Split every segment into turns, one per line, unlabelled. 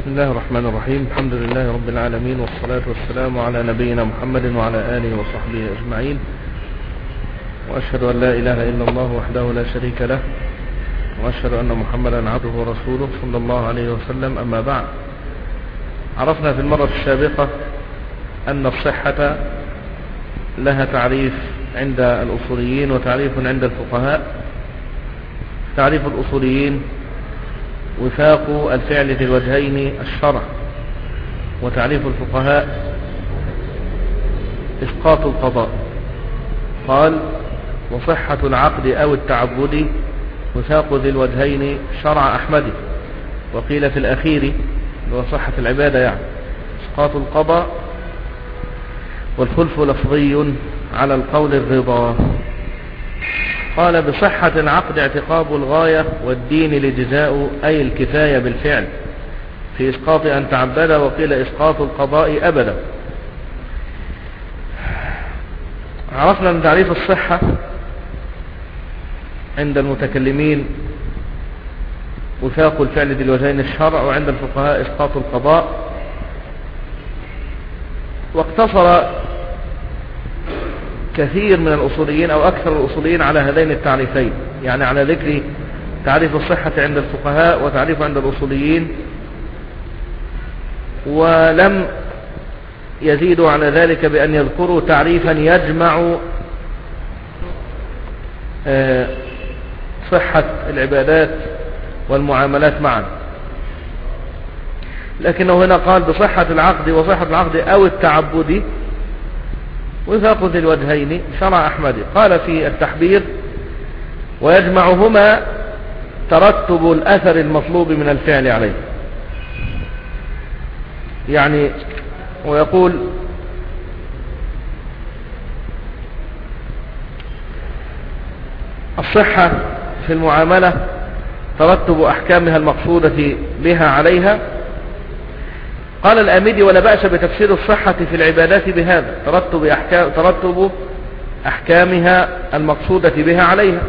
بسم الله الرحمن الرحيم. الحمد لله رب العالمين والصلاة والسلام على نبينا محمد وعلى آله وصحبه أجمعين. وأشهد أن لا إله إلا الله وحده لا شريك له وأشهد أن محمدا عبده ورسوله صلى الله عليه وسلم. أما بعد عرفنا في المرة السابقة أن الصحة لها تعريف عند الأصوليين وتعريف عند الفقهاء. تعريف الأصوليين وفاق الفعل في الوجهين الشرع وتعريف الفقهاء إسقاط القضاء. قال وصحة العقد أو التعبد وفاق ذي الوجهين شرع أحمد. وقيل في الأخير وصحة العبادة يعني إسقاط القضاء والخلف لفظي على القول الرضا. قال بصحة العقد اعتقاب الغاية والدين لجزاء أي الكفاية بالفعل. في إسقاط أن تعبد وقيل إسقاط القضاء أبدا. عرفنا من تعريف الصحة عند المتكلمين وفاق الفعل ذي الوجهين الشرع وعند الفقهاء إسقاط القضاء. واقتصر كثير من الأصوليين أو أكثر الأصوليين على هذين التعريفين يعني على ذكر تعريف الصحة عند الفقهاء وتعريف عند الأصوليين ولم يزيدوا على ذلك بأن يذكروا تعريفا يجمع صحة العبادات والمعاملات معا. لكنه هنا قال بصحة العقد وصحة العقد أو التعبد وفاق ذي الوجهين شرع أحمد. قال في التحبير ويجمعهما ترتب الأثر المطلوب من الفعل عليه. يعني ويقول الصحة في المعاملة ترتب أحكامها المقصودة بها عليها قال الآمدي ولا بأس بتفسير الصحة في العبادات بهذا ترتب, أحكام ترتب أحكامها المقصودة بها عليها.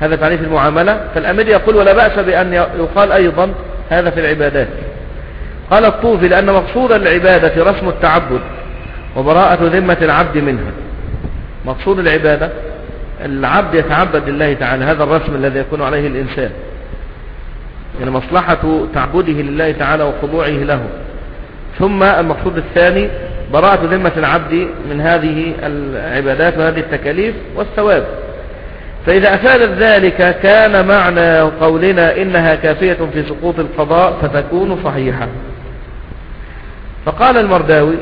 هذا تعريف المعاملة. فالآمدي يقول ولا بأس بأن يقال أيضا هذا في العبادات. قال الطوفي لأن مقصود العبادة رسم التعبد وبراءة ذمة العبد منها. مقصود العبادة العبد يتعبد لله تعالى هذا الرسم الذي يكون عليه الإنسان. يعني مصلحة تعبده لله تعالى وخضوعه له. ثم المقصود الثاني براءة ذمة العبد من هذه العبادات وهذه التكاليف والثواب. فإذا أفادت ذلك كان معنى قولنا إنها كافية في سقوط القضاء فتكون صحيحة. فقال المرداوي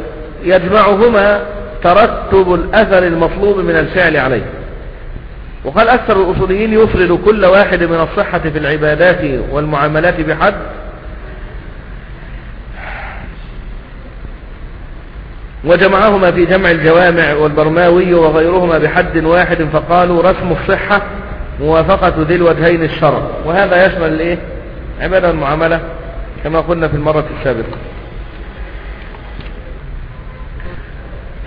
يجمعهما ترتب الأثر المطلوب من الفعل عليه. وقال أكثر الأصوليين يفرد كل واحد من الصحة في العبادات والمعاملات بحد. وجمعهما في جمع الجوامع والبرماوي وغيرهما بحد واحد فقالوا رسم الصحة موافقة ذي الوجهين الشرع. وهذا يشمل الايه عبادة المعاملة كما قلنا في المرة السابقة.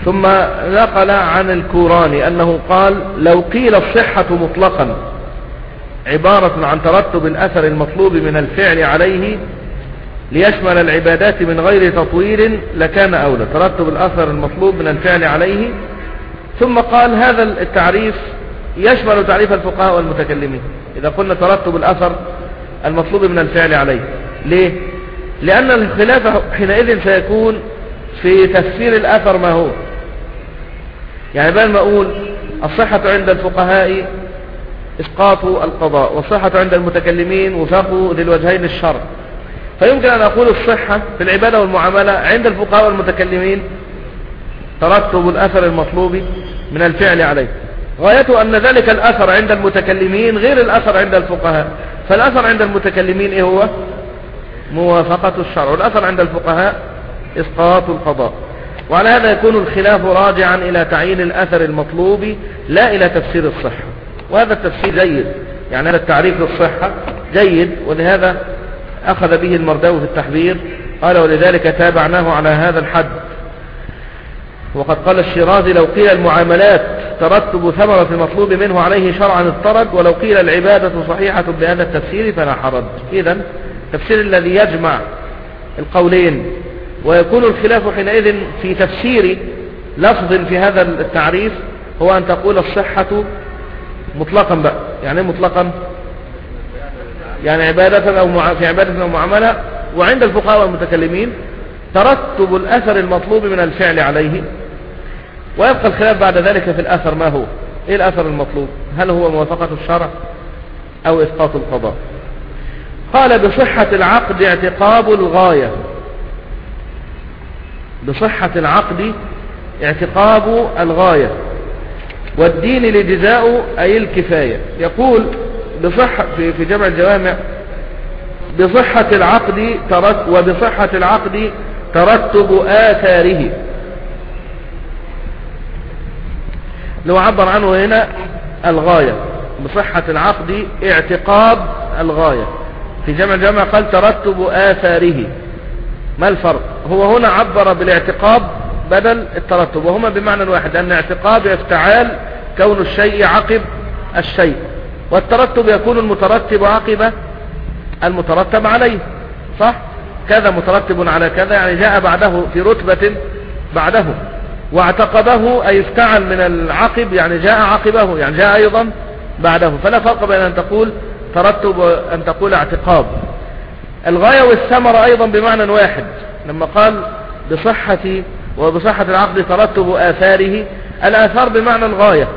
ثم نقل عن الكوراني أنه قال لو قيل الصحة مطلقا عبارة عن ترتب الأثر المطلوب من الفعل عليه ليشمل العبادات من غير تطويل لكان أولى ترتب الأثر المطلوب من الفعل عليه. ثم قال هذا التعريف يشمل تعريف الفقهاء والمتكلمين إذا قلنا ترتب الأثر المطلوب من الفعل عليه. ليه؟ لأن الخلاف حينئذ سيكون في تفسير الأثر ما هو؟ يعني بل ما أقول الصحة عند الفقهاء إسقاط القضاء والصحة عند المتكلمين وفاق ذي الوجهين الشرع فيمكن أن أقول الصحة في العبادة والمعاملة عند الفقهاء والمتكلمين ترتب الأثر المطلوب من الفعل عليه. غايته أن ذلك الأثر عند المتكلمين غير الأثر عند الفقهاء. فالأثر عند المتكلمين إيه هو؟ موافقة الشرع. والأثر عند الفقهاء إسقاط القضاء. وعلى هذا يكون الخلاف راجعا إلى تعيين الأثر المطلوب لا إلى تفسير الصحة. وهذا التفسير جيد. يعني هذا التعريف للصحة جيد ولهذا أخذ به المرداوي في التحبير قال ولذلك تابعناه على هذا الحد. وقد قال الشيرازي لو قيل المعاملات ترتب ثمرة المطلوب منه عليه شرعا اضطرد ولو قيل العبادة صحيحة بهذا التفسير فلا حرج. إذا التفسير الذي يجمع القولين ويكون الخلاف حينئذ في تفسير لفظ في هذا التعريف هو أن تقول الصحة مطلقا بقى. يعني إيه مطلقا؟ يعني عبادة أو مع... في عبادة أو معاملة وعند الفقهاء والمتكلمين ترتب الأثر المطلوب من الفعل عليه. ويبقى الخلاف بعد ذلك في الأثر ما هو؟ إيه الأثر المطلوب؟ هل هو موافقة الشرع أو إسقاط القضاء؟ قال بصحة العقد اعتقاب الغاية. بصحة العقد اعتقاب الغاية والدين لجزاء أي الكفاية. يقول بصحة في, جمع الجوامع بصحة العقد ترت وبصحة العقد ترتب آثاره. لو عبر عنه هنا الغاية بصحة العقد اعتقاب الغاية. في جمع الجمع قال ترتب آثاره. ما الفرق؟ هو هنا عبر بالاعتقاب بدل الترتب وهما بمعنى واحد أن اعتقاب يفتعال كون الشيء عقب الشيء والترتب يكون المترتب عقب المترتب عليه صح؟ كذا مترتب على كذا يعني جاء بعده في رتبة بعده واعتقبه أي افتعل من العقب يعني جاء عقبه يعني جاء أيضا بعده فلا فرق بين أن تقول ترتب وأن تقول اعتقاب. الغاية والثمرة أيضا بمعنى واحد لما قال بصحة وبصحة العقد ترتب آثاره الآثار بمعنى الغاية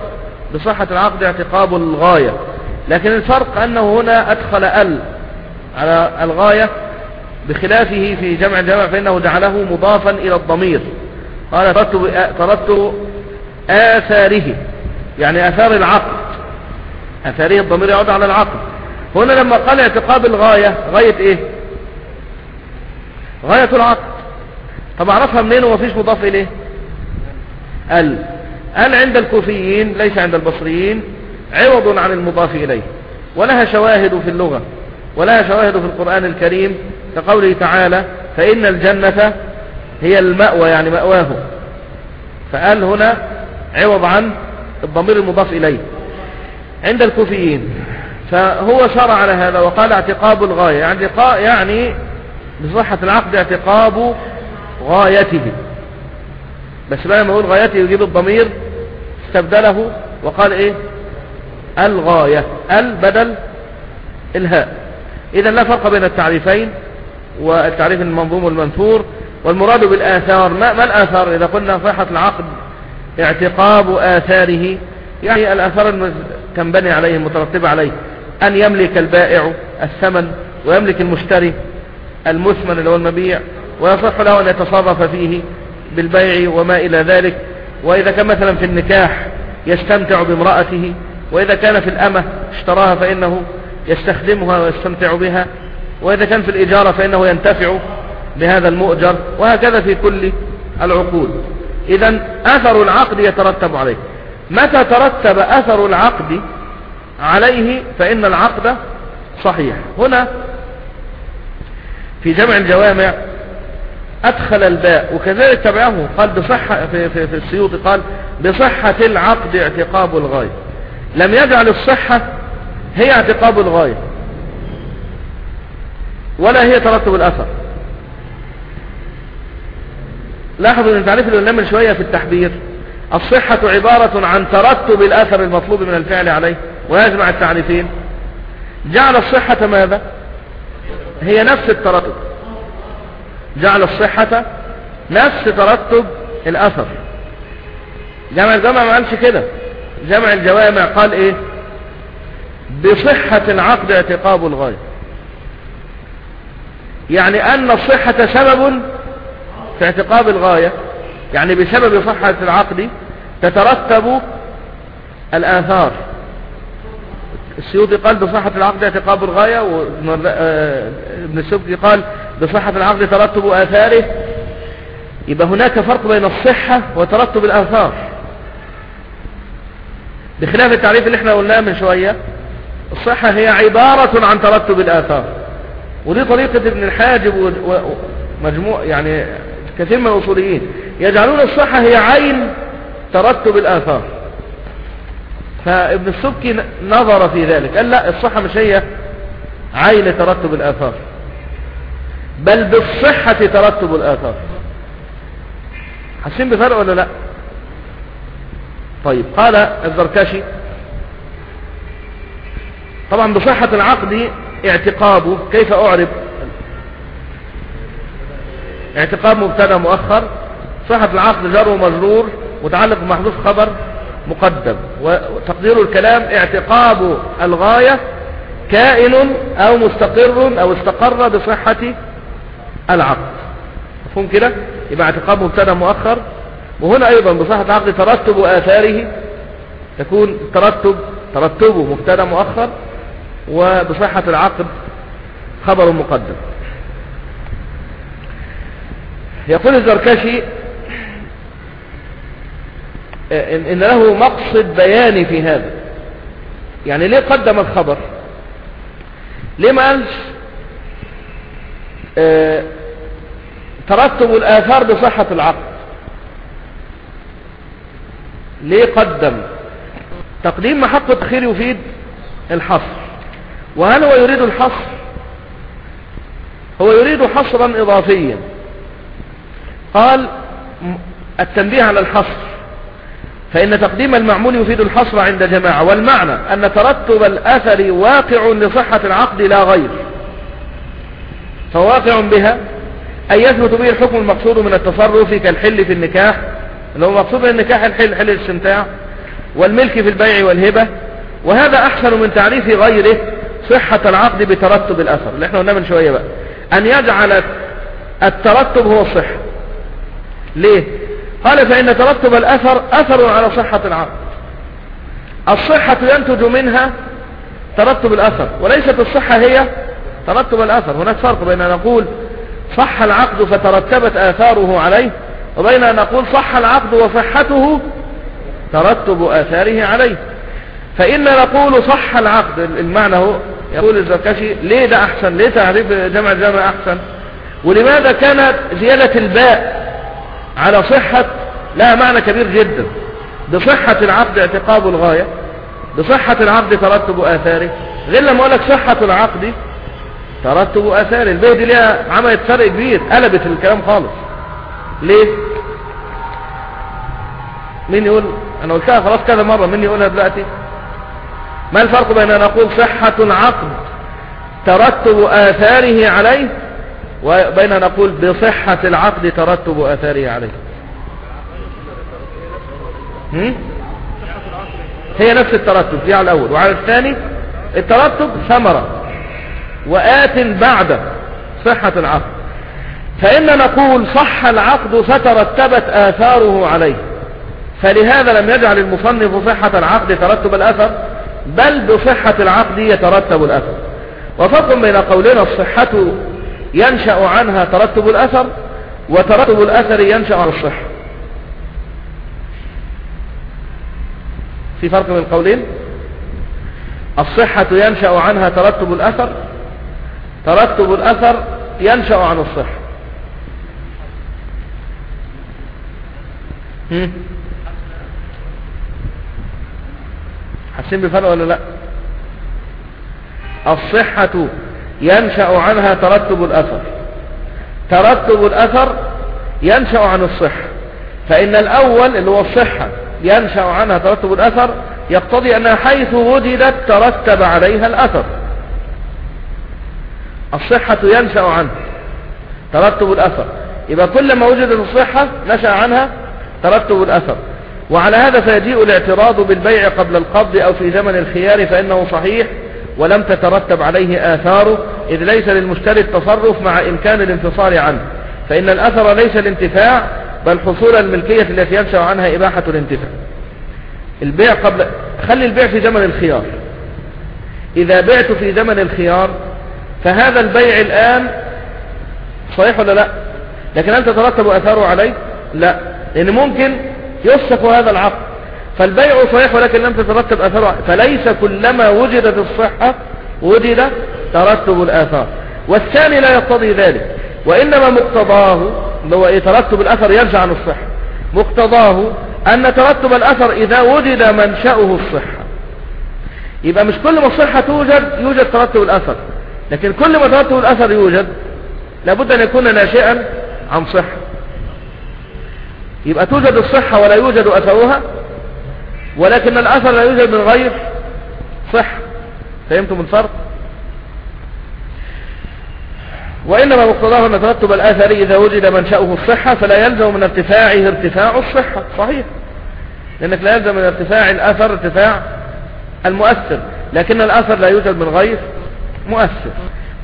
بصحة العقد اعتقاب الغاية لكن الفرق أنه هنا أدخل ال على الغاية بخلافه في جمع الجمع فإنه جعله مضافا إلى الضمير قال ترتب, ترتب آثاره يعني آثار العقد آثاره الضمير يعود على العقد. هنا لما قال اعتقاب الغاية غاية إيه؟ غاية العقد. طب أعرفها منين ومفيش مضاف إليه؟ ال ال عند الكوفيين ليس عند البصريين عوض عن المضاف إليه ولها شواهد في اللغة ولها شواهد في القرآن الكريم كقوله تعالى فإن الجنة هي المأوى يعني مأواه. فقال هنا عوض عن الضمير المضاف إليه. عند الكوفيين. فهو شرع على هذا وقال اعتقاب الغاية يعني, يعني بصحة العقد اعتقاب غايته. بس بقى لما يقول غايته يجيب الضمير استبدله وقال إيه؟ الغاية ال بدل الهاء. اذا لا فرق بين التعريفين والتعريف المنظوم والمنثور. والمراد بالآثار ما, ما الآثار؟ إذا قلنا صحة العقد اعتقاب آثاره يعني الآثار تنبني عليه المترتبة عليه. أن يملك البائع الثمن ويملك المشتري المثمن اللي هو المبيع ويصح له أن يتصرف فيه بالبيع وما إلى ذلك. وإذا كان مثلا في النكاح يستمتع بامرأته وإذا كان في الأمة اشتراها فإنه يستخدمها ويستمتع بها وإذا كان في الإجارة فإنه ينتفع بهذا المؤجر وهكذا في كل العقود. إذا أثر العقد يترتب عليه. متى ترتب أثر العقد عليه فإن العقد صحيح. هنا في جمع الجوامع أدخل الباء وكذلك تبعه. قال بصحة في, في, في السيوط قال بصحة العقد اعتقاب الغاية. لم يجعل الصحة هي اعتقاب الغاية ولا هي ترتب الأثر. لاحظوا إن تعريف اللي من شوية في التحبير. الصحة عبارة عن ترتب الأثر المطلوب من الفعل عليه ويجمع التعريفين. جعل الصحة ماذا؟ هي نفس الترتب. جعل الصحة نفس ترتب الأثر. جمع الجمع ما قالش كده. جمع الجوامع قال إيه؟ بصحة العقد اعتقاب الغاية. يعني أن الصحة سبب في اعتقاب الغاية. يعني بسبب صحة العقد تترتب الآثار. السيوطي قال بصحة العقد اعتقاب الغاية وابن آه، السبكي قال بصحة العقد ترتب آثاره. يبقى هناك فرق بين الصحة وترتب الآثار. بخلاف التعريف اللي إحنا قلناه من شوية الصحة هي عبارة عن ترتب الآثار. ودي طريقة ابن الحاجب ومجموع يعني كثير من الأصوليين. يجعلون الصحة هي عين ترتب الآثار. فابن السبكي نظر في ذلك. قال لا الصحة مش هي عين ترتب الآثار. بل بالصحة ترتب الآثار. حاسين بفرق ولا لا؟ طيب قال الزركشي طبعا بصحة العقد اعتقابه كيف أعرب؟ اعتقاب مبتدأ مؤخر صحة العقد جر ومجرور متعلق بمحذوف خبر مقدم. وتقدير الكلام اعتقاب الغاية كائن أو مستقر أو استقر بصحة العقد. مفهوم كده؟ يبقى اعتقاب مبتدا مؤخر. وهنا أيضا بصحة العقد ترتب آثاره. تكون ترتب ترتبه مبتدأ مؤخر. وبصحة العقد خبر مقدم. يقول الزركشي إن له مقصد بياني في هذا. يعني ليه قدم الخبر؟ ليه ما قالش آه ترتب الآثار بصحة العقد ليه قدم؟ تقديم محق التخير يفيد الحصر. وهل هو يريد الحصر؟ هو يريد حصرا إضافيا. قال التنبيه على الحصر. فإن تقديم المعمول يفيد الحصر عند جماعة والمعنى أن ترتب الأثر واقع لصحة العقد لا غير. فواقع بها أن يثبت به الحكم المقصود من التصرف كالحل في النكاح اللي هو مقصود من النكاح الحل حل الاستمتاع والملك في البيع والهبة وهذا أحسن من تعريف غيره صحة العقد بترتب الأثر. اللي إحنا قلنا من شوية بقى. أن يجعل الترتب هو الصحة. ليه؟ قال فإن ترتب الأثر أثر على صحة العقد الصحة ينتج منها ترتب الأثر وليست الصحة هي ترتب الأثر. هناك فرق بين أن نقول صح العقد فترتبت آثاره عليه وبين أن نقول صح العقد وصحته ترتب آثاره عليه. فإن نقول صح العقد المعنى هو يقول الزركشي ليه ده أحسن؟ ليه تعريف جمع الجمع أحسن؟ ولماذا كانت زيادة الباء على صحة لها معنى كبير جدا. بصحة العقد اعتقاب الغاية بصحة العقد ترتب آثاره. غير لما أقول لك صحة العقد ترتب آثاره. البيت دي ليها عملت فرق كبير قلبت الكلام خالص. ليه؟ مين يقول؟ أنا قلتها خلاص كذا مرة. مين يقولها دلوقتي؟ ما الفرق بين أن نقول صحة العقد ترتب آثاره عليه وبين نقول بصحة العقد ترتب آثاره عليه؟ هي نفس الترتب دي على الأول. وعلى الثاني الترتب ثمرة. وآت بعد صحة العقد. فإن نقول صح العقد فترتبت آثاره عليه. فلهذا لم يجعل المصنف صحة العقد ترتب الأثر بل بصحة العقد يترتب الأثر. وفرق بين قولنا الصحة ينشأ عنها ترتب الأثر وترتب الأثر ينشأ عن الصحة. في فرق بين القولين؟ الصحة ينشأ عنها ترتب الأثر ترتب الأثر ينشأ عن الصحة. حاسين بفرق ولا لا؟ الصحة ينشأ عنها ترتب الأثر. ترتب الأثر ينشأ عن الصحة. فإن الأول اللي هو الصحة ينشأ عنها ترتب الأثر يقتضي أنها حيث وجدت ترتب عليها الأثر. الصحة ينشأ عنها ترتب الأثر. يبقى كل ما وجدت الصحة نشأ عنها ترتب الأثر. وعلى هذا فيجيء الاعتراض بالبيع قبل القبض أو في زمن الخيار فإنه صحيح. ولم تترتب عليه آثاره إذ ليس للمشتري التصرف مع إمكان الانفصال عنه. فإن الأثر ليس الانتفاع بل حصول الملكية التي ينشأ عنها إباحة الانتفاع. البيع قبل خلي البيع في زمن الخيار. إذا بعت في زمن الخيار فهذا البيع الآن صحيح ولا لا؟ لكن هل تترتب أثاره عليه؟ لا. لأن ممكن يفسخ هذا العقد. فالبيع صحيح ولكن لم تترتب أثاره فليس كلما وجدت الصحة وجد ترتب الآثار. والثاني لا يقتضي ذلك وإنما مقتضاه هو ترتب الأثر يرجع عن الصحة. مقتضاه أن ترتب الأثر إذا وجد منشأه الصحة. يبقى مش كل ما الصحة توجد يوجد ترتب الأثر. لكن كل ما ترتب الأثر يوجد لابد أن يكون ناشئا عن صحة. يبقى توجد الصحة ولا يوجد أثرها ولكن الأثر لا يوجد من غير صحة فهمتم الفرق؟ وإنما مقتضاه أن ترتب الأثر إذا وجد منشأه الصحة فلا يلزم من ارتفاعه ارتفاع الصحة. صحيح. لأنك لا يلزم من ارتفاع الأثر ارتفاع المؤثر لكن الأثر لا يوجد من غير مؤثر.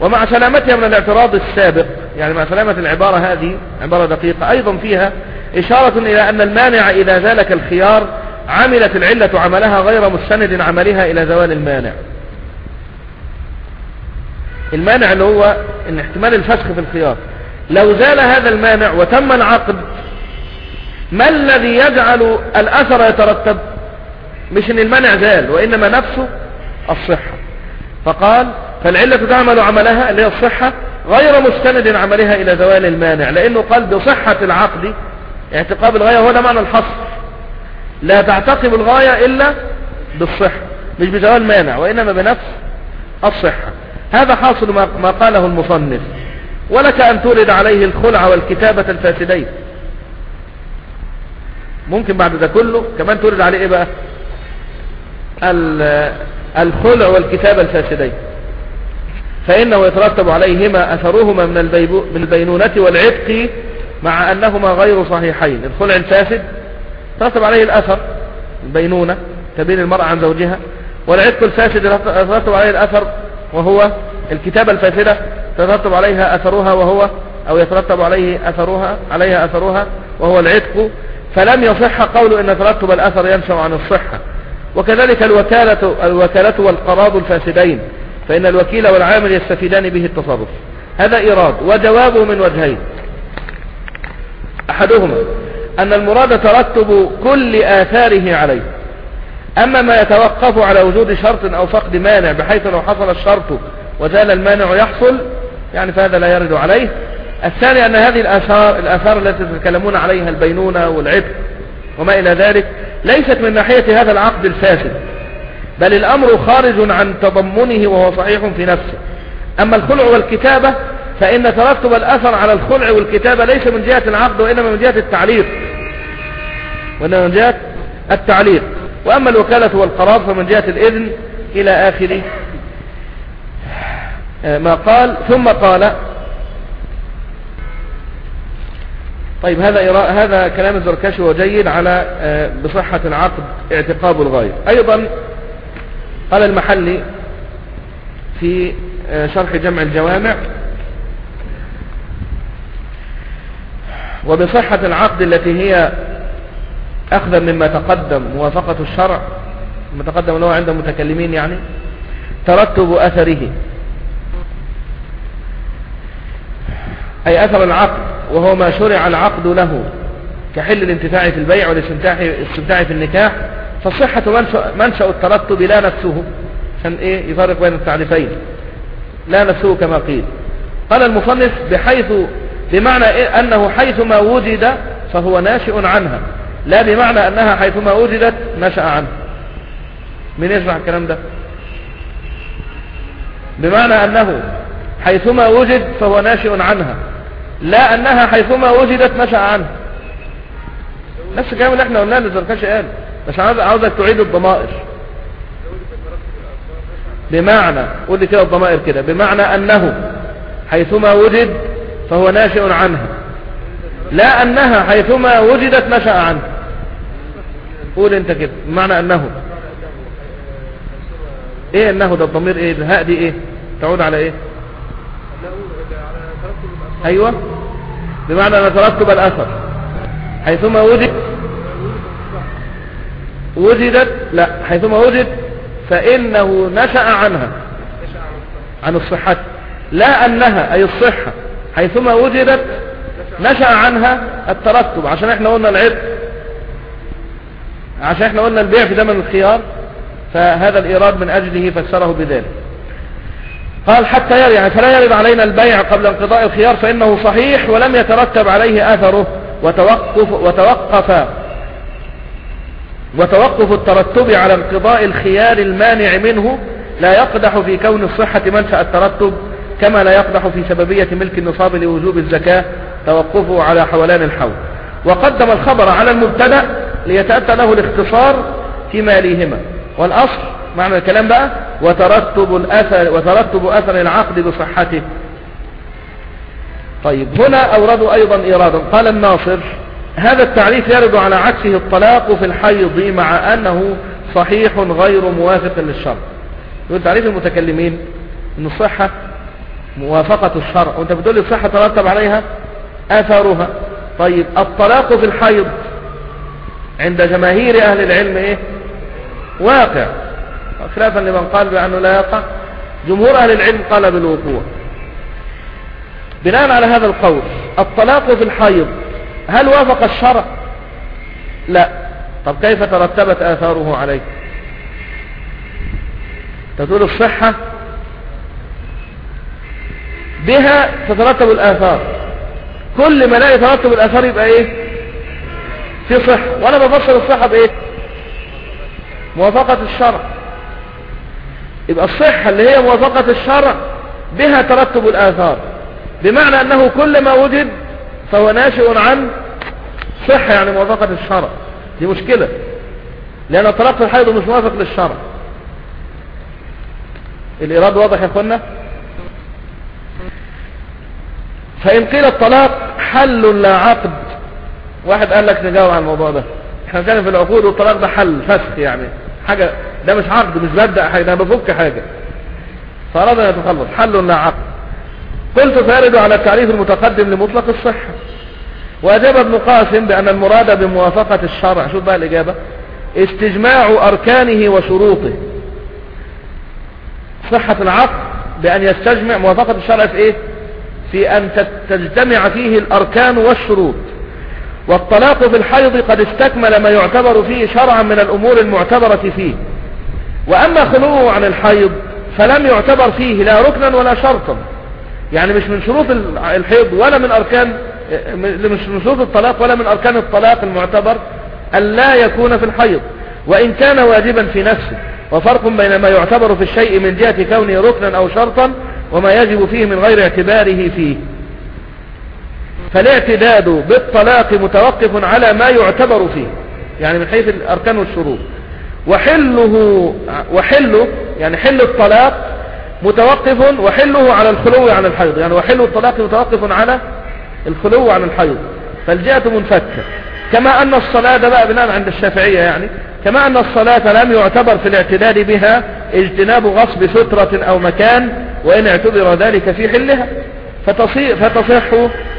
ومع سلامتها من الاعتراض السابق يعني مع سلامة العبارة هذه عبارة دقيقة أيضا فيها إشارة إلى أن المانع إذا ذلك الخيار عملت العلة عملها غير مستند عملها إلى زوال المانع. المانع اللي هو إن احتمال الفسخ في الخيار. لو زال هذا المانع وتم العقد ما الذي يجعل الأثر يترتب؟ مش إن المانع زال وإنما نفسه الصحة. فقال فالعلة تعمل عملها اللي هي الصحة غير مستند عملها إلى زوال المانع لأنه قال بصحة العقد اعتقاب الغاية هو ده معنى الحصر. لا تعتقب الغاية إلا بالصحة مش بزوال مانع وإنما بنفس الصحة. هذا حاصل ما قاله المصنف. ولك أن تورد عليه الخلع والكتابة الفاسدين. ممكن بعد ده كله كمان تورد عليه إيه بقى؟ الخلع والكتابة الفاسدين. فإنه يترتب عليهما أثرهما من, من البينونة والعتق مع أنهما غير صحيحين. الخلع الفاسد ترتب عليه الأثر البينونة تبين المرأة عن زوجها. والعتق الفاسد يترتب عليه الأثر وهو الكتابة الفاسدة تترتب عليها أثرها وهو أو يترتب عليه أثرها عليها أثرها وهو العتق. فلم يصح قول أن ترتب الأثر ينشأ عن الصحة. وكذلك الوكالة, الوكالة والقراض الفاسدين فإن الوكيل والعامل يستفيدان به التصرف. هذا إيراد وجوابه من وجهين. أحدهما أن المراد ترتب كل آثاره عليه. أما ما يتوقف على وجود شرط أو فقد مانع بحيث لو حصل الشرط وزال المانع يحصل يعني فهذا لا يرد عليه. الثاني أن هذه الآثار الآثار التي تتكلمون عليها البينونة والعبء وما إلى ذلك ليست من ناحية هذا العقد الفاسد بل الأمر خارج عن تضمنه وهو صحيح في نفسه. أما الخلع والكتابة فإن ترتب الأثر على الخلع والكتابة ليس من جهة العقد وإنما من جهة التعليق. وإنما من جهة التعليق. وأما الوكالة والقرار فمن جهة الإذن إلى آخر ما قال ثم قال طيب هذا هذا كلام الزركشي وجيد على آه، بصحة العقد اعتقاب الغاية. أيضا قال المحلي في آه، شرح جمع الجوامع وبصحة العقد التي هي أخذا مما تقدم موافقة الشرع ما تقدم له عند المتكلمين يعني ترتب أثره. أي أثر العقد وهو ما شرع العقد له كحل الانتفاع في البيع والاستمتاع في النكاح فصحة منشأ الترتب لا نفسه عشان إيه؟ يفرق بين التعريفين. لا نفسه كما قيل. قال المصنف بحيث بمعنى إيه؟ أنه حيثما وجد فهو ناشئ عنها. لا بمعنى أنها حيثما وجدت نشأ عنها من يشرح الكلام ده؟ بمعنى أنه حيثما وجد فهو ناشئ عنها لا أنها حيثما وجدت نشأ عنها نفس الكلام اللي إحنا قلناه للزركشي قال بس عاوزك تعيد الضمائر. بمعنى قول لي كده الضمائر كده. بمعنى أنه حيثما وجد فهو ناشئ عنها. لا أنها حيثما وجدت نشأ عنها قول أنت كده بمعنى أنه. إيه أنه؟ ده الضمير إيه؟ الهاء دي إيه؟ تعود على إيه؟ أيوه. بمعنى ان ترتب الاثر حيثما وجد وجدت لا حيثما وجد فإنه نشأ عنها. عن الصحة. لا أنها أي الصحة. حيثما وجدت نشأ عنها الترتب. عشان إحنا قلنا العرق عشان إحنا قلنا البيع في زمن الخيار فهذا الإيراد من أجله فسره بذلك. قال حتى يرد يعني فلا يرد علينا البيع قبل انقضاء الخيار فإنه صحيح ولم يترتب عليه أثره وتوقف, وتوقف وتوقف الترتب على انقضاء الخيار المانع منه لا يقدح في كون الصحة منشأ الترتب كما لا يقدح في سببية ملك النصاب لوجوب الزكاة توقفه على حولان الحول وقدم الخبر على المبتدأ ليتأتى له الاختصار فيما يليهما والأصل معنى الكلام بقى وترتب الأثر وترتب أثر العقد بصحته. طيب هنا أوردوا أيضا إيرادا. قال الناصر هذا التعريف يرد على عكسه الطلاق في الحيض مع أنه صحيح غير موافق للشرع. يقول تعريف المتكلمين إن الصحة موافقة الشرع. وأنت بتقول لي الصحة ترتب عليها أثرها. طيب الطلاق في الحيض عند جماهير أهل العلم إيه؟ واقع. خلافا لمن قال بأنه لا يقع. جمهور أهل العلم قال بالوقوع. بناء على هذا القول الطلاق في الحيض هل وافق الشرع؟ لا. طب كيف ترتبت آثاره عليه؟ تقول الصحة؟ بها تترتب الآثار. كل ما لا يترتب الآثار يبقى إيه؟ في صحة. وأنا بفصل الصحة بإيه؟ موافقة الشرع. يبقى الصحة اللي هي موافقة الشرع بها ترتب الآثار. بمعنى أنه كل ما وجد فهو ناشئ عن صحة يعني موافقة الشرع. دي مشكلة. لأن طلاق الحيض مش موافق للشرع. الإراد واضح يا أخوانا؟ فإن قيل الطلاق حل لا عقد. واحد قال لك نجاوب عن الموضوع ده. إحنا كان في العقود والطلاق ده حل فسخ يعني. حاجة ده مش عقد مش بدأ حاجة ده بفك حاجة. فأراد أن يتخلص. حل لا عقد. قلت فارد على التعريف المتقدم لمطلق الصحة. وأجاب ابن قاسم بأن المراد بموافقة الشرع. شوف بقى الإجابة. استجماع أركانه وشروطه. صحة العقد بأن يستجمع موافقة الشرع في إيه؟ في أن تجتمع فيه الأركان والشروط. والطلاق في الحيض قد استكمل ما يعتبر فيه شرعا من الأمور المعتبرة فيه. وأما خلوه عن الحيض فلم يعتبر فيه لا ركنا ولا شرطا. يعني مش من شروط الحيض ولا من أركان مش من شروط الطلاق ولا من أركان الطلاق المعتبر أن لا يكون في الحيض. وإن كان واجبا في نفسه. وفرق بين ما يعتبر في الشيء من جهة كونه ركنا أو شرطا وما يجب فيه من غير اعتباره فيه. فالاعتداد بالطلاق متوقف على ما يعتبر فيه يعني من حيث الأركان والشروط. وحله وحله يعني حل الطلاق متوقف وحله على الخلو عن الحيض يعني وحل الطلاق متوقف على الخلو عن الحيض. فالجهة منفكة. كما أن الصلاة ده بقى بناء عند الشافعية يعني كما أن الصلاة لم يعتبر في الاعتداد بها اجتناب غصب سترة أو مكان وإن اعتبر ذلك في حلها فتصح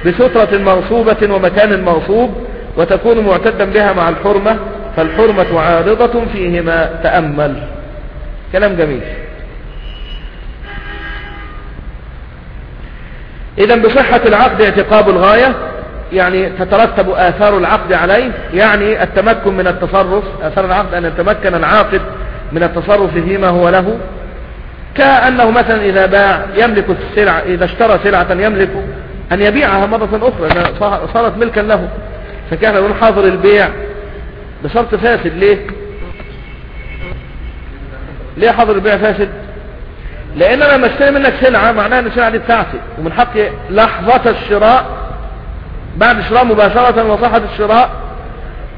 بسترة مغصوبة ومكان مغصوب وتكون معتدا بها مع الحرمة فالحرمة عارضة فيهما تأمل. كلام جميل. إذا بصحة العقد اعتقاب الغاية يعني تترتب آثار العقد عليه يعني التمكن من التصرف آثار العقد أن يتمكن العاقد من التصرف فيما هو له كأنه مثلا إذا باع يملك السلعة إذا اشترى سلعة يملك أن يبيعها مرة أخرى صارت ملكا له. فكان يقول حاضر البيع؟ بشرط فاسد. ليه؟ ليه حاضر البيع فاسد؟ لأن أنا لما أشتري منك سلعة معناها إن السلعة دي بتاعتي. ومن حقي لحظة الشراء بعد الشراء مباشرة وصحة الشراء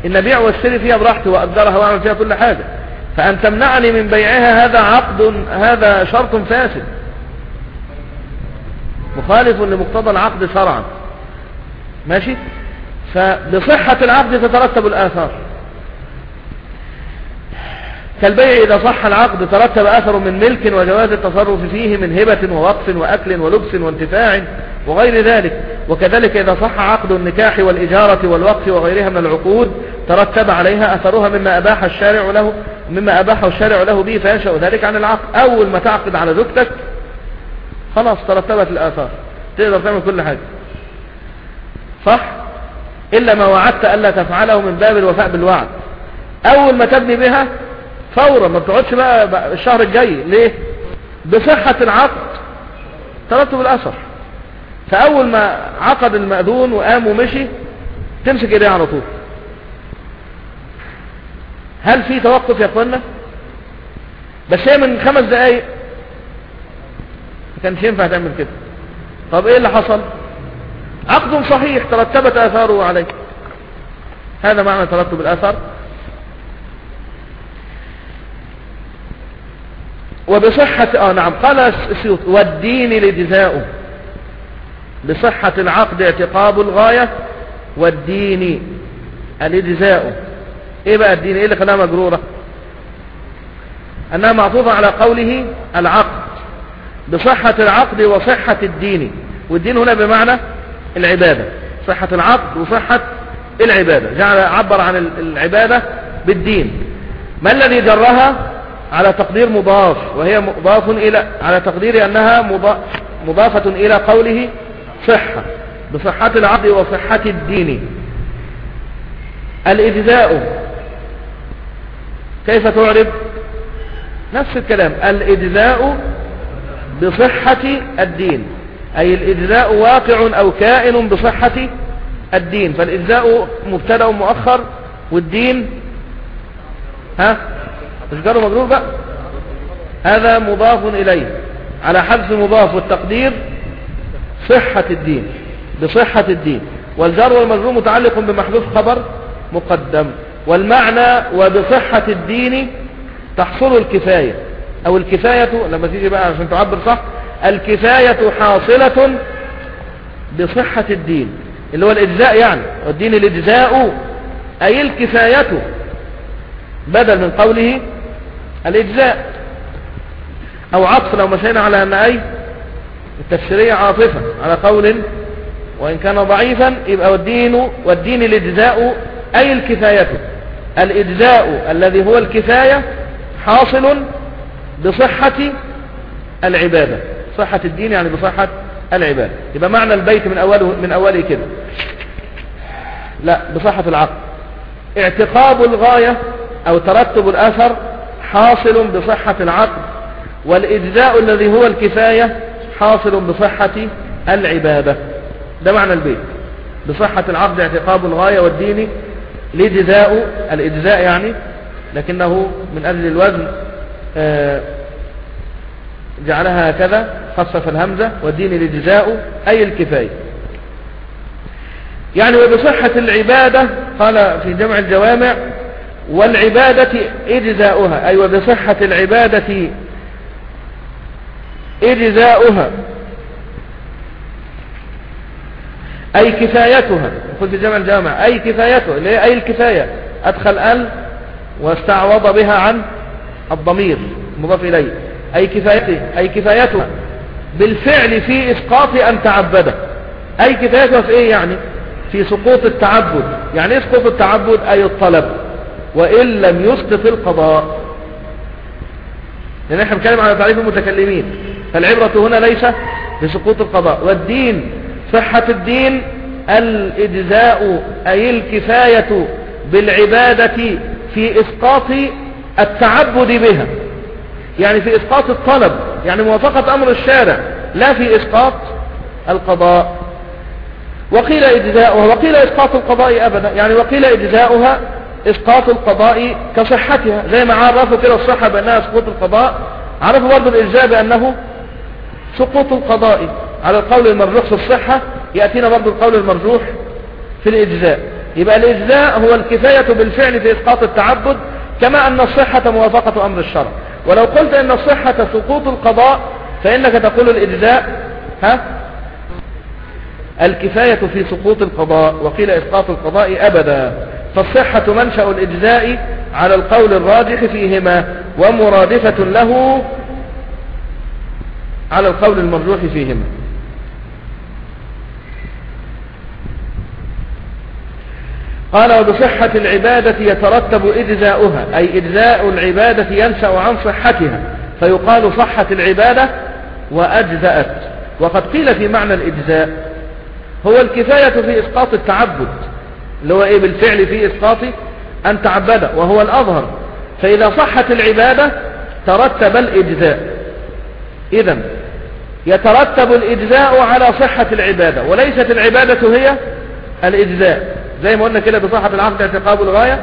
إن أبيع وأشتري فيها براحتي وأقدرها وأعمل فيها كل حاجة. فأن تمنعني من بيعها هذا عقد هذا شرط فاسد. مخالف لمقتضى العقد شرعا. ماشي؟ فبصحة العقد تترتب الآثار. كالبيع إذا صح العقد ترتب أثر من ملك وجواز التصرف فيه من هبة ووقف وأكل ولبس وانتفاع وغير ذلك. وكذلك إذا صح عقد النكاح والإجارة والوقف وغيرها من العقود ترتب عليها أثرها مما أباح الشارع له مما أباحه الشارع له به فينشأ ذلك عن العقد. أول ما تعقد على زوجتك خلاص ترتبت الآثار. تقدر تعمل كل حاجة. صح؟ إلا ما وعدت ألا تفعله من باب الوفاء بالوعد. أول ما تبني بها فورا ما بتقعدش بقى الشهر الجاي. ليه؟ بصحة العقد. ترتب الأثر. فأول ما عقد المأذون وقام ومشي تمسك إيديه على طول. هل في توقف يا اخوانا بس هي من خمس دقايق. كانش ينفع تعمل كده. طب إيه اللي حصل؟ عقد صحيح ترتبت آثاره عليه هذا معنى ترتب الأثر. وبصحة آه نعم. قال السيوط والدين لجزاؤه. بصحة العقد اعتقاب الغاية والدين الاجزاء إيه بقى الدين؟ إيه اللي خلاها مجرورة؟ أنها معطوفة على قوله العقد. بصحة العقد وصحة الدين. والدين هنا بمعنى العبادة. صحة العقد وصحة العبادة. جعل عبر عن العبادة بالدين. ما الذي جرها؟ على تقدير مضاف وهي مضاف إلى على تقدير أنها مضافة إلى قوله صحة بصحة العقد وصحة الدين. الإجزاء كيف تعرب نفس الكلام الإجزاء بصحة الدين أي الإجزاء واقع أو كائن بصحة الدين. فالإجزاء مبتدأ مؤخر والدين ها؟ تشجره مجرور بقى. هذا مضاف إليه. على حذف مضاف والتقدير صحة الدين. بصحة الدين. والجر والمجرور متعلق بمحذوف خبر مقدم. والمعنى وبصحة الدين تحصل الكفاية. أو الكفاية لما تيجي بقى عشان تعبر صح الكفاية حاصلة بصحة الدين. اللي هو الإجزاء يعني. والدين الإجزاء أي الكفاية بدل من قوله الإجزاء أو عطف لو مشينا على أن أي التفسيرية عاطفة على قول وإن كان ضعيفا يبقى والدين والدين الإجزاء أي الكفاية. الإجزاء الذي هو الكفاية حاصل بصحة العبادة. صحة الدين يعني بصحة العبادة. يبقى معنى البيت من أوله, من أوله كده. لا بصحة العقل. اعتقاب الغاية أو ترتب الأثر حاصل بصحة العقل والإجزاء الذي هو الكفاية حاصل بصحة العبادة. ده معنى البيت. بصحة العقد اعتقاب الغاية والدين الإجزاء الإجزاء يعني لكنه من أجل الوزن آه، جعلها هكذا خصف الهمزة والدين الإجزاء أي الكفاية. يعني وبصحة العبادة قال في جمع الجوامع والعبادة إجزاؤها أي وبصحة العبادة إجزاؤها أي كفايتها قلت جمع الجامع أي كفايتها اللي هي أي الكفاية؟ أدخل ال واستعوض بها عن الضمير مضاف إليه أي كفايته أي كفايته بالفعل في إسقاط أن تعبده أي كفايته في إيه يعني؟ في سقوط التعبد يعني يسقط التعبد؟ أي الطلب. وإن لم يسقط القضاء. لأن إحنا بنتكلم على تعريف المتكلمين. فالعبرة هنا ليس بسقوط القضاء. والدين صحة الدين الإجزاء أي الكفاية بالعبادة في إسقاط التعبد بها. يعني في إسقاط الطلب. يعني موافقة أمر الشارع. لا في إسقاط القضاء. وقيل إجزاؤها. وقيل إسقاط القضاء أبدا. يعني وقيل إجزاؤها إسقاط القضاء كصحتها زي ما عرفوا كده الصحة بأنها سقوط القضاء. عرفوا برضو الإجزاء بأنه سقوط القضاء. على القول المرجوح في الصحة يأتينا برضو القول المرجوح في الإجزاء. يبقى الإجزاء هو الكفاية بالفعل في إسقاط التعبد كما أن الصحة موافقة أمر الشرع. ولو قلت أن الصحة سقوط القضاء فإنك تقول الإجزاء ها؟ الكفاية في سقوط القضاء وقيل إسقاط القضاء أبدا. فالصحة منشأ الإجزاء على القول الراجح فيهما ومرادفة له على القول المرجوح فيهما. قال وبصحة العبادة يترتب إجزاؤها أي إجزاء العبادة ينشأ عن صحتها فيقال صحة العبادة وأجزأت. وقد قيل في معنى الإجزاء هو الكفاية في إسقاط التعبد. اللي هو إيه بالفعل في إسقاط أن تعبد وهو الأظهر. فإذا صحت العبادة ترتب الإجزاء. إذا يترتب الإجزاء على صحة العبادة وليست العبادة هي الإجزاء. زي ما قلنا كده بصحة العقد اعتقاب الغاية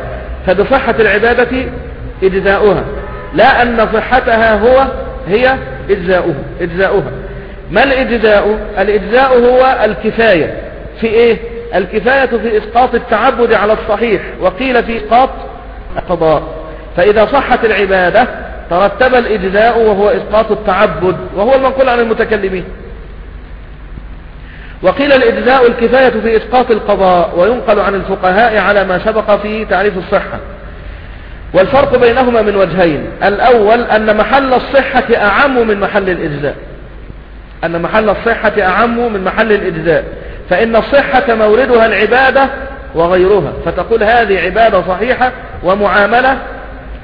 فبصحة العبادة إجزاؤها. لا أن صحتها هو هي إجزاؤها, إجزاؤها. ما الإجزاء؟ الإجزاء هو الكفاية في إيه؟ الكفاية في إسقاط التعبد على الصحيح وقيل في إسقاط القضاء. فإذا صحت العبادة ترتب الإجزاء وهو إسقاط التعبد وهو المنقول عن المتكلمين. وقيل الإجزاء الكفاية في إسقاط القضاء وينقل عن الفقهاء على ما سبق في تعريف الصحة. والفرق بينهما من وجهين. الأول أن محل الصحة أعم من محل الإجزاء. أن محل الصحة أعم من محل الإجزاء. فإن الصحة موردها العبادة وغيرها فتقول هذه عبادة صحيحة ومعاملة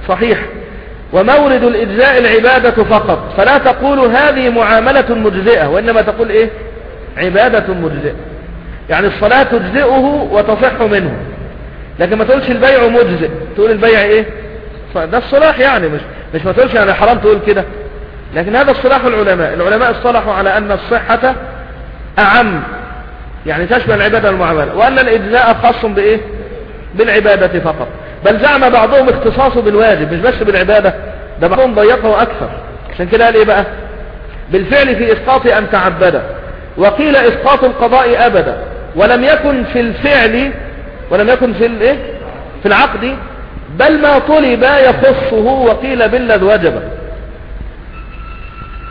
صحيحة. ومورد الإجزاء العبادة فقط. فلا تقول هذه معاملة مجزئة وإنما تقول إيه؟ عبادة مجزئة. يعني الصلاة تجزئه وتصح منه. لكن ما تقولش البيع مجزئ. تقول البيع إيه؟ ده الصلاح يعني مش مش ما تقولش يعني حرام تقول كده. لكن هذا اصطلاح العلماء. العلماء اصطلحوا على أن الصحة أعم. يعني تشمل العبادة والمعاملة وأن الإجزاء خاص بإيه؟ بالعبادة فقط. بل زعم بعضهم اختصاصه بالواجب مش بس بالعبادة ده بعضهم ضيقه أكثر. عشان كده قال إيه بقى؟ بالفعل في إسقاط أن تعبد. وقيل إسقاط القضاء أبدا. ولم يكن في الفعل ولم يكن في الايه في العقد بل ما طلب يخصه وقيل بالذ وجب.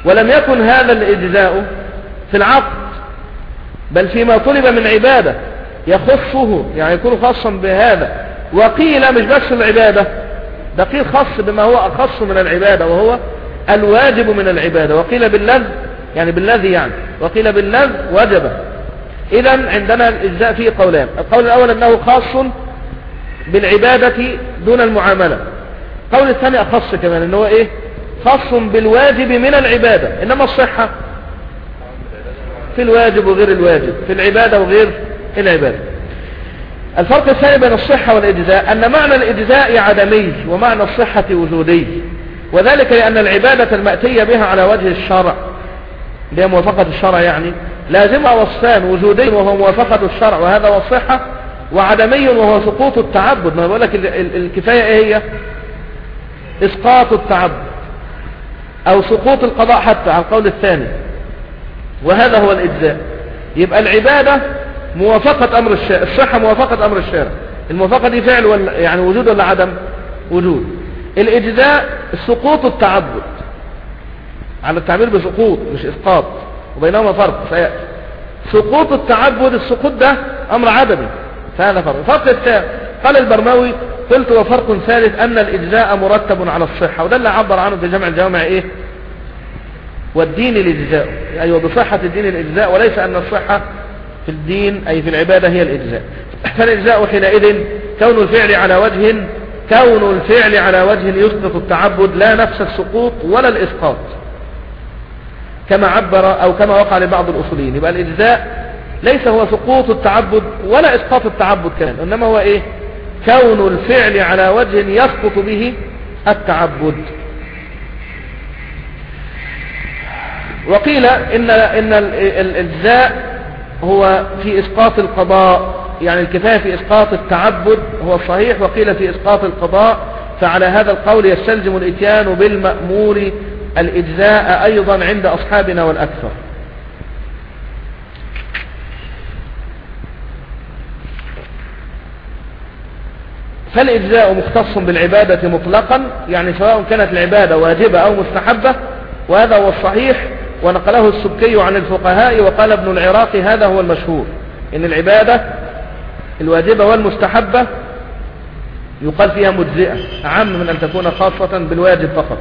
ولم يكن هذا الإجزاء في العقد. بل فيما طلب من عبادة يخصه يعني يكون خاصا بهذا. وقيل مش بس العبادة ده قيل خاص بما هو أخص من العبادة وهو الواجب من العبادة. وقيل باللذ يعني بالذي يعني. وقيل باللذ وجب. إذا عندنا الإجزاء فيه قولان. القول الأول أنه خاص بالعبادة دون المعاملة. القول الثاني أخص كمان أنه إيه؟ خاص بالواجب من العبادة. إنما الصحة في الواجب وغير الواجب في العبادة وغير العبادة. الفرق الثاني بين الصحة والإجزاء أن معنى الإجزاء عدمي ومعنى الصحة وجودي. وذلك لأن العبادة المأتية بها على وجه الشرع اللي موافقة الشرع يعني لازمها وصفان وجودي وهو موافقة الشرع وهذا هو الصحة وعدمي وهو سقوط التعبد. ما بقول لك الكفاية إيه هي؟ إسقاط التعبد أو سقوط القضاء حتى على القول الثاني. وهذا هو الإجزاء. يبقى العبادة موافقة أمر الشارع الصحة موافقة أمر الشارع. الموافقة دي فعل ولا يعني وجود ولا عدم؟ وجود. الإجزاء سقوط التعبد. على التعبير بسقوط مش إسقاط. وبينهما فرق سيأتي سقوط التعبد السقوط ده أمر عدمي. فهذا فرق. الفرق الثاني قال البرماوي قلت وفرق ثالث أن الإجزاء مرتب على الصحة. وده اللي عبر عنه في جمع الجوامع إيه؟ والدين الإجزاء أيوه بصحة الدين الإجزاء وليس أن الصحة في الدين أي في العبادة هي الإجزاء. فالإجزاء حينئذ كون الفعل على وجه كون الفعل على وجه يسقط التعبد لا نفس السقوط ولا الإسقاط. كما عبر أو كما وقع لبعض الاصوليين يبقى الإجزاء ليس هو سقوط التعبد ولا إسقاط التعبد كمان إنما هو إيه؟ كون الفعل على وجه يسقط به التعبد. وقيل إن إن الاجزاء هو في إسقاط القضاء يعني الكفاية في إسقاط التعبد هو الصحيح وقيل في إسقاط القضاء فعلى هذا القول يستلزم الإتيان بالمأمور الإجزاء أيضا عند أصحابنا والأكثر. فالإجزاء مختص بالعبادة مطلقا يعني سواء كانت العبادة واجبة أو مستحبة وهذا هو الصحيح ونقله السبكي عن الفقهاء وقال ابن العراق هذا هو المشهور. إن العبادة الواجبة والمستحبة يقال فيها مجزئة أعم من أن تكون خاصة بالواجب فقط.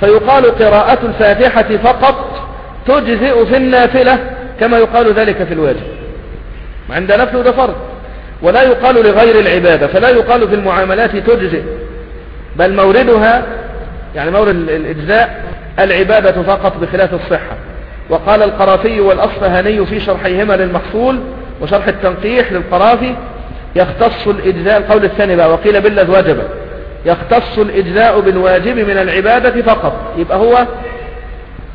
فيقال قراءة الفاتحة فقط تجزئ في النافلة كما يقال ذلك في الواجب. عند نفل ده فرض. ولا يقال لغير العبادة فلا يقال في المعاملات تجزئ بل موردها يعني مورد الإجزاء العبادة فقط بخلاف الصحة. وقال القرافي والأصفهاني في شرحيهما للمحصول وشرح التنقيح للقرافي يختص الإجزاء القول الثاني بقى وقيل بالذ وجبه يختص الإجزاء بالواجب من العبادة فقط. يبقى هو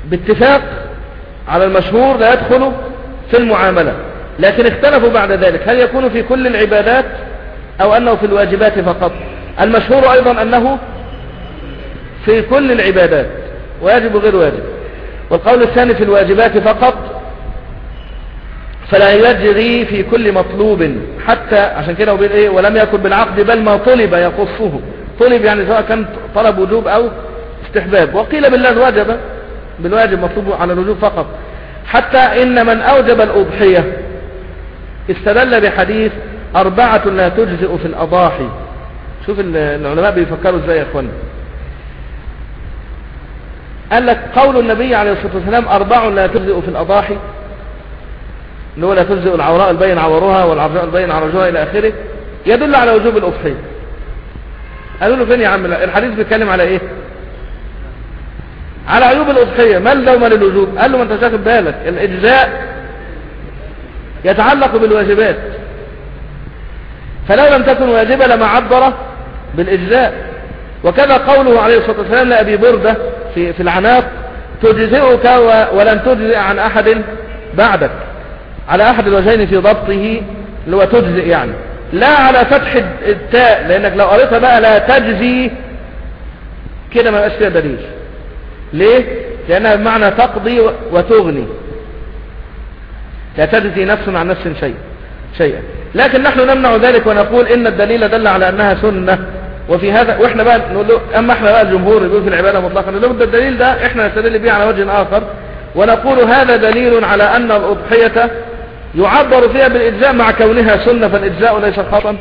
باتفاق على المشهور لا يدخل في المعاملة. لكن اختلفوا بعد ذلك. هل يكون في كل العبادات أو أنه في الواجبات فقط؟ المشهور أيضا أنه في كل العبادات. واجب وغير واجب. والقول الثاني في الواجبات فقط فلا يجري في كل مطلوب حتى عشان كده وبين إيه ولم يكن بالعقد بل ما طلب يقصه. طلب يعني سواء كان طلب وجوب أو استحباب. وقيل بالله وجب بالواجب مطلوب على الوجوب فقط. حتى إن من أوجب الأضحية استدل بحديث أربعة لا تجزئ في الأضاحي. شوف العلماء بيفكروا إزاي يا اخوانا قال لك قول النبي عليه الصلاة والسلام أربع لا تجزئ في الأضاحي اللي هو لا تجزئ العوراء البين عورها والعرجاء البين عرجها إلى آخره يدل على وجوب الأضحية. قالوا له فين يا عم؟ الحديث بيتكلم على إيه؟ على عيوب الأضحية. ما اللوم للوجوب؟ قال له ما أنت شاكب بالك الإجزاء يتعلق بالواجبات. فلو لم تكن واجبة لما عبر بالإجزاء. وكذا قوله عليه الصلاة والسلام لأبي بردة في, في العناق تجزئك ولن تجزئ عن أحد بعدك. على أحد الوجهين في ضبطه اللي هو تجزئ يعني. لا على فتح التاء لأنك لو قريتها بقى لا تجزي كده ما يبقاش فيها دليل. ليه؟ لأنها بمعنى تقضي وتغني. لا تجزي نفس عن نفس شيء شيئا. لكن نحن نمنع ذلك ونقول إن الدليل دل على أنها سنة. وفي هذا وإحنا بقى نقول له أما إحنا بقى الجمهور يقول في العبادة مطلقا نقول له الدليل ده إحنا نستدل به على وجه آخر. ونقول هذا دليل على أن الأضحية يعبر فيها بالإجزاء مع كونها سنة فالإجزاء ليس خطا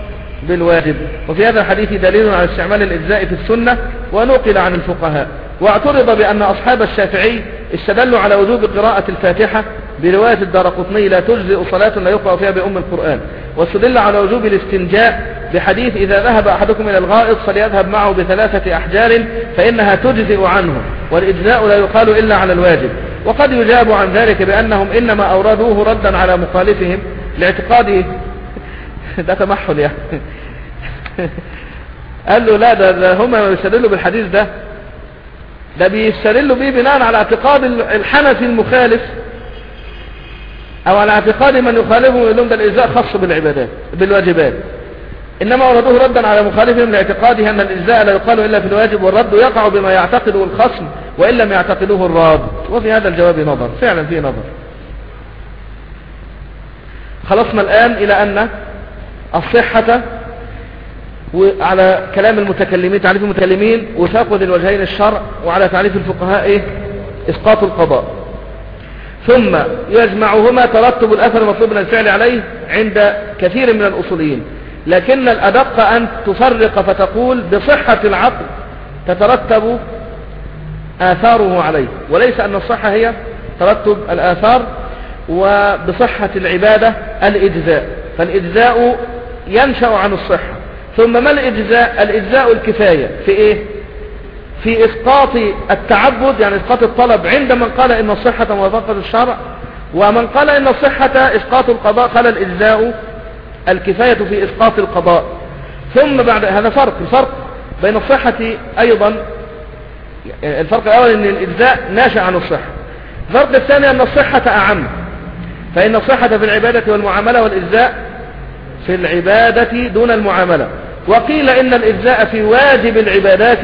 بالواجب. وفي هذا الحديث دليل على استعمال الإجزاء في السنة ونقل عن الفقهاء. واعترض بأن أصحاب الشافعي استدلوا على وجوب قراءة الفاتحة برواية الدارقطني لا تجزئ صلاة لا يقرأ فيها بأم القرآن. واستدل على وجوب الاستنجاء بحديث إذا ذهب أحدكم إلى الغائط فليذهب معه بثلاثة أحجار فإنها تجزئ عنه والإجزاء لا يقال إلا على الواجب. وقد يجاب عن ذلك بأنهم إنما أوردوه ردا على مخالفهم لاعتقاده. ده تمحل يعني قال له لا ده, ده هم يستدلوا بالحديث ده. ده بيستدلوا به بناء على اعتقاد الحنفي المخالف. أو على اعتقاد من يخالفه يقول لهم ده الإجزاء خاص بالعبادات بالواجبات. إنما وردوه ردا على مخالفهم لاعتقاده أن الإجزاء لا يقال إلا في الواجب والرد يقع بما يعتقده الخصم وإن لم يعتقدوه الراد. وفي هذا الجواب نظر فعلا فيه نظر. خلصنا الآن إلى أن الصحة وعلى كلام المتكلمين تعريف المتكلمين وثاق ذي الوجهين الشرع وعلى تعريف الفقهاء إسقاط القضاء. ثم يجمعهما ترتب الأثر المطلوب من الفعل عليه عند كثير من الأصوليين. لكن الأدق أن تفرق فتقول بصحة العقل تترتب آثاره عليه وليس أن الصحة هي ترتب الآثار وبصحة العبادة الإجزاء. فالإجزاء ينشأ عن الصحة. ثم ما الإجزاء؟ الإجزاء الكفاية في إيه؟ في إسقاط التعبد يعني إسقاط الطلب عند من قال إن الصحة موافقة الشرع ومن قال إن الصحة إسقاط القضاء قال الإجزاء الكفاية في إسقاط القضاء. ثم بعد هذا فرق الفرق بين الصحة أيضا الفرق الأول إن الإجزاء ناشئ عن الصحة. الفرق الثاني أن الصحة أعم فإن الصحة في العبادة والمعاملة والإجزاء في العبادة دون المعاملة. وقيل إن الإجزاء في واجب العبادات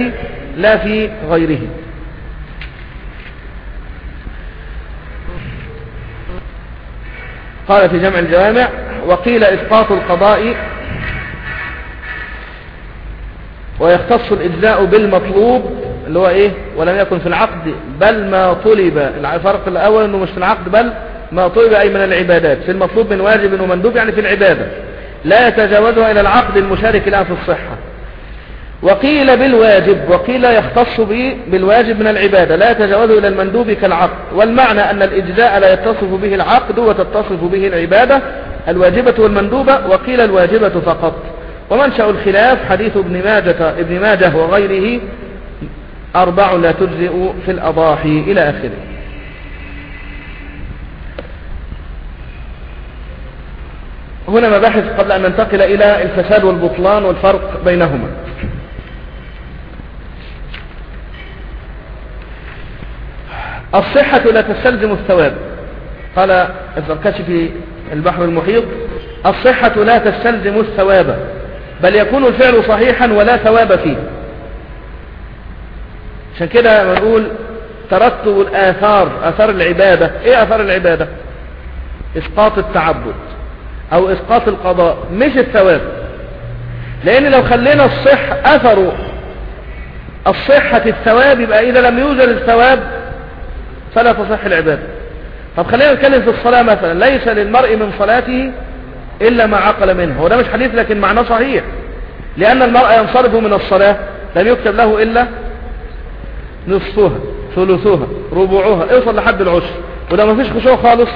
لا في غيره. قال في جمع الجوامع وقيل إسقاط القضاء ويختص الإجزاء بالمطلوب اللي هو إيه؟ ولم يكن في العقد بل ما طلب. الفرق الأول أنه مش في العقد بل ما طلب أي من العبادات. في المطلوب من واجب ومندوب يعني في العبادة. لا يتجاوزها إلى العقد المشارك لها في الصحة. وقيل بالواجب وقيل يختص به بالواجب من العبادة لا يتجاوزه إلى المندوب كالعقد. والمعنى أن الإجزاء لا يتصف به العقد وتتصف به العبادة الواجبة والمندوبة وقيل الواجبة فقط. ومنشأ الخلاف حديث ابن ماجة, ابن ماجة وغيره أربع لا تجزئ في الأضاحي إلى آخره. هنا مباحث قبل أن ننتقل إلى الفساد والبطلان والفرق بينهما. الصحة لا تستلزم الثواب. قال الزركشي في البحر المحيط الصحة لا تستلزم الثواب بل يكون الفعل صحيحا ولا ثواب فيه. عشان كده نقول ترتب الآثار آثار العبادة. إيه آثار العبادة؟ إسقاط التعبد أو إسقاط القضاء مش الثواب. لأن لو خلينا الصح أثر الصحة الثواب يبقى إذا لم يوجد الثواب فلا تصح العبادة. طب خلينا نتكلم في الصلاة مثلا. ليس للمرء من صلاته إلا ما عقل منه. وده مش حديث لكن معناه صحيح. لأن المرء ينصرف من الصلاة لم يكتب له إلا نصفها ثلثها ربعها. اوصل لحد العشر. وده ما فيش خشوع خالص.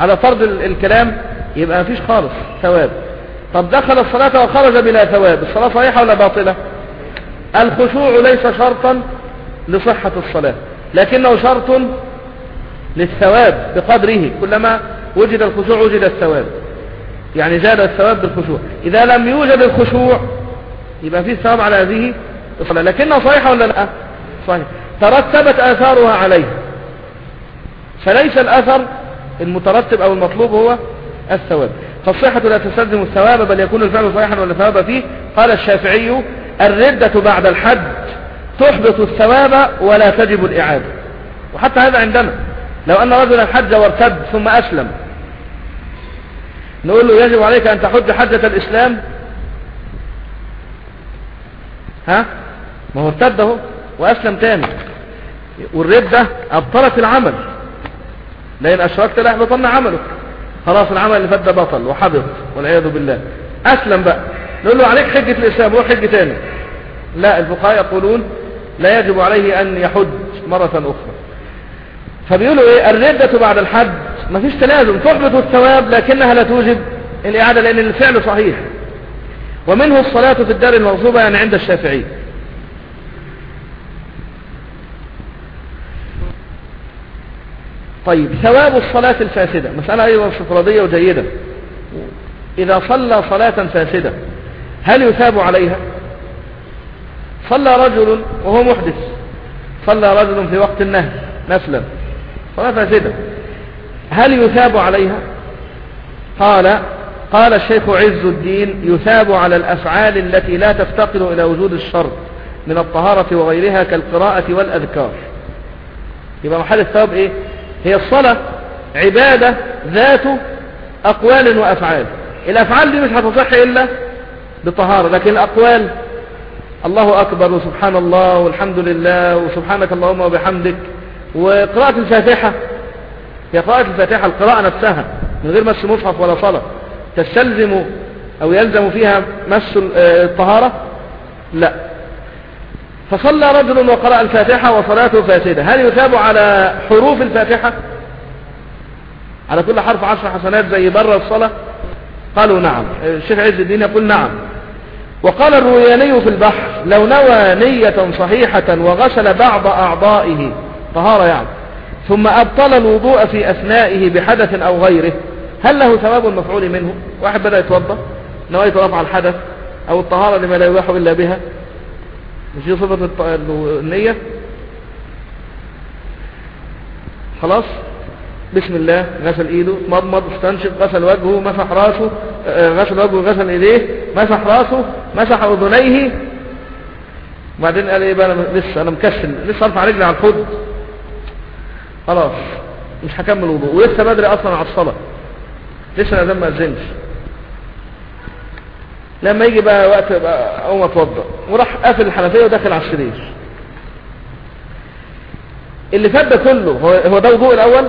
على فرض الكلام يبقى ما فيش خالص. ثواب. طب دخل الصلاة وخرج بلا ثواب. الصلاة صحيحة ولا باطلة؟ الخشوع ليس شرطا لصحة الصلاة. لكنه شرط للثواب بقدره كلما وجد الخشوع وجد الثواب. يعني زاد الثواب بالخشوع. إذا لم يوجد الخشوع يبقى فيه ثواب على هذه الصلاة. لكنها صحيحة ولا لا؟ صحيح. ترتبت آثارها عليه. فليس الأثر المترتب أو المطلوب هو الثواب. فالصحة لا تستلزم الثواب بل يكون الفعل صحيحا ولا ثواب فيه. قال الشافعي الردة بعد الحد. تحبط الثواب ولا تجب الإعادة. وحتى هذا عندنا لو أن رجلا حج وارتد ثم أسلم نقول له يجب عليك أن تحج حجة الإسلام. ها؟ ما هو ارتد اهو وأسلم تاني. والردة أبطلت العمل. لأن أشركت لا يحبطن عملك. خلاص العمل اللي فات ده بطل وحبط والعياذ بالله. أسلم بقى. نقول له عليك حجة الإسلام هو حجة تاني. لا الفقهاء يقولون لا يجب عليه أن يحج مرة أخرى. فبيقولوا إيه؟ الردة بعد الحج ما فيش تلازم. تحبط الثواب لكنها لا توجب الإعادة لأن الفعل صحيح. ومنه الصلاة في الدار المغصوبة يعني عند الشافعي. طيب ثواب الصلاة الفاسدة. مسألة أيضا استطرادية وجيدة. إذا صلى صلاة فاسدة هل يثاب عليها؟ صلى رجل وهو محدث. صلى رجل في وقت النهي نفلا صلاة فاسدة. هل يثاب عليها؟ قال قال الشيخ عز الدين يثاب على الأفعال التي لا تفتقر إلى وجود الشر من الطهارة وغيرها كالقراءة والأذكار. يبقى محل الثواب إيه؟ هي الصلاة عبادة ذات أقوال وأفعال. الأفعال دي مش هتصح إلا بطهارة لكن الأقوال الله أكبر وسبحان الله والحمد لله وسبحانك اللهم وبحمدك. وقراءة الفاتحة هي قراءة الفاتحة القراءة نفسها من غير مس مصحف ولا صلاة. تستلزم أو يلزم فيها مس الطهارة؟ لا. فصلى رجل وقرأ الفاتحة وصلاته فاسدة. هل يثاب على حروف الفاتحة؟ على كل حرف عشر حسنات زي بره الصلاة؟ قالوا نعم. الشيخ عز الدين يقول نعم. وقال الروياني في البحر لو نوى نية صحيحة وغسل بعض أعضائه طهارة يعني ثم أبطل الوضوء في أثنائه بحدث أو غيره هل له ثواب المفعول منه؟ واحد بدأ يتوضأ نويت رفع الحدث أو الطهارة لما لا يباح إلا بها؟ مش دي صفة النية؟ خلاص؟ بسم الله غسل إيده مضمض استنشق غسل وجهه مسح رأسه غسل وجهه غسل إيديه مسح رأسه مسح أذنيه. وبعدين قال إيه بقى؟ أنا لسه أنا مكسل لسه أرفع رجلي على الحوض. خلاص مش هكمل وضوء. ولسه بدري أصلا على الصلاة. لسه الاذان ما أذنش. لما يجي بقى وقت بقى أقوم أتوضأ. وراح قافل الحنفية وداخل على السرير. اللي فات ده كله هو هو ده وضوء الأول؟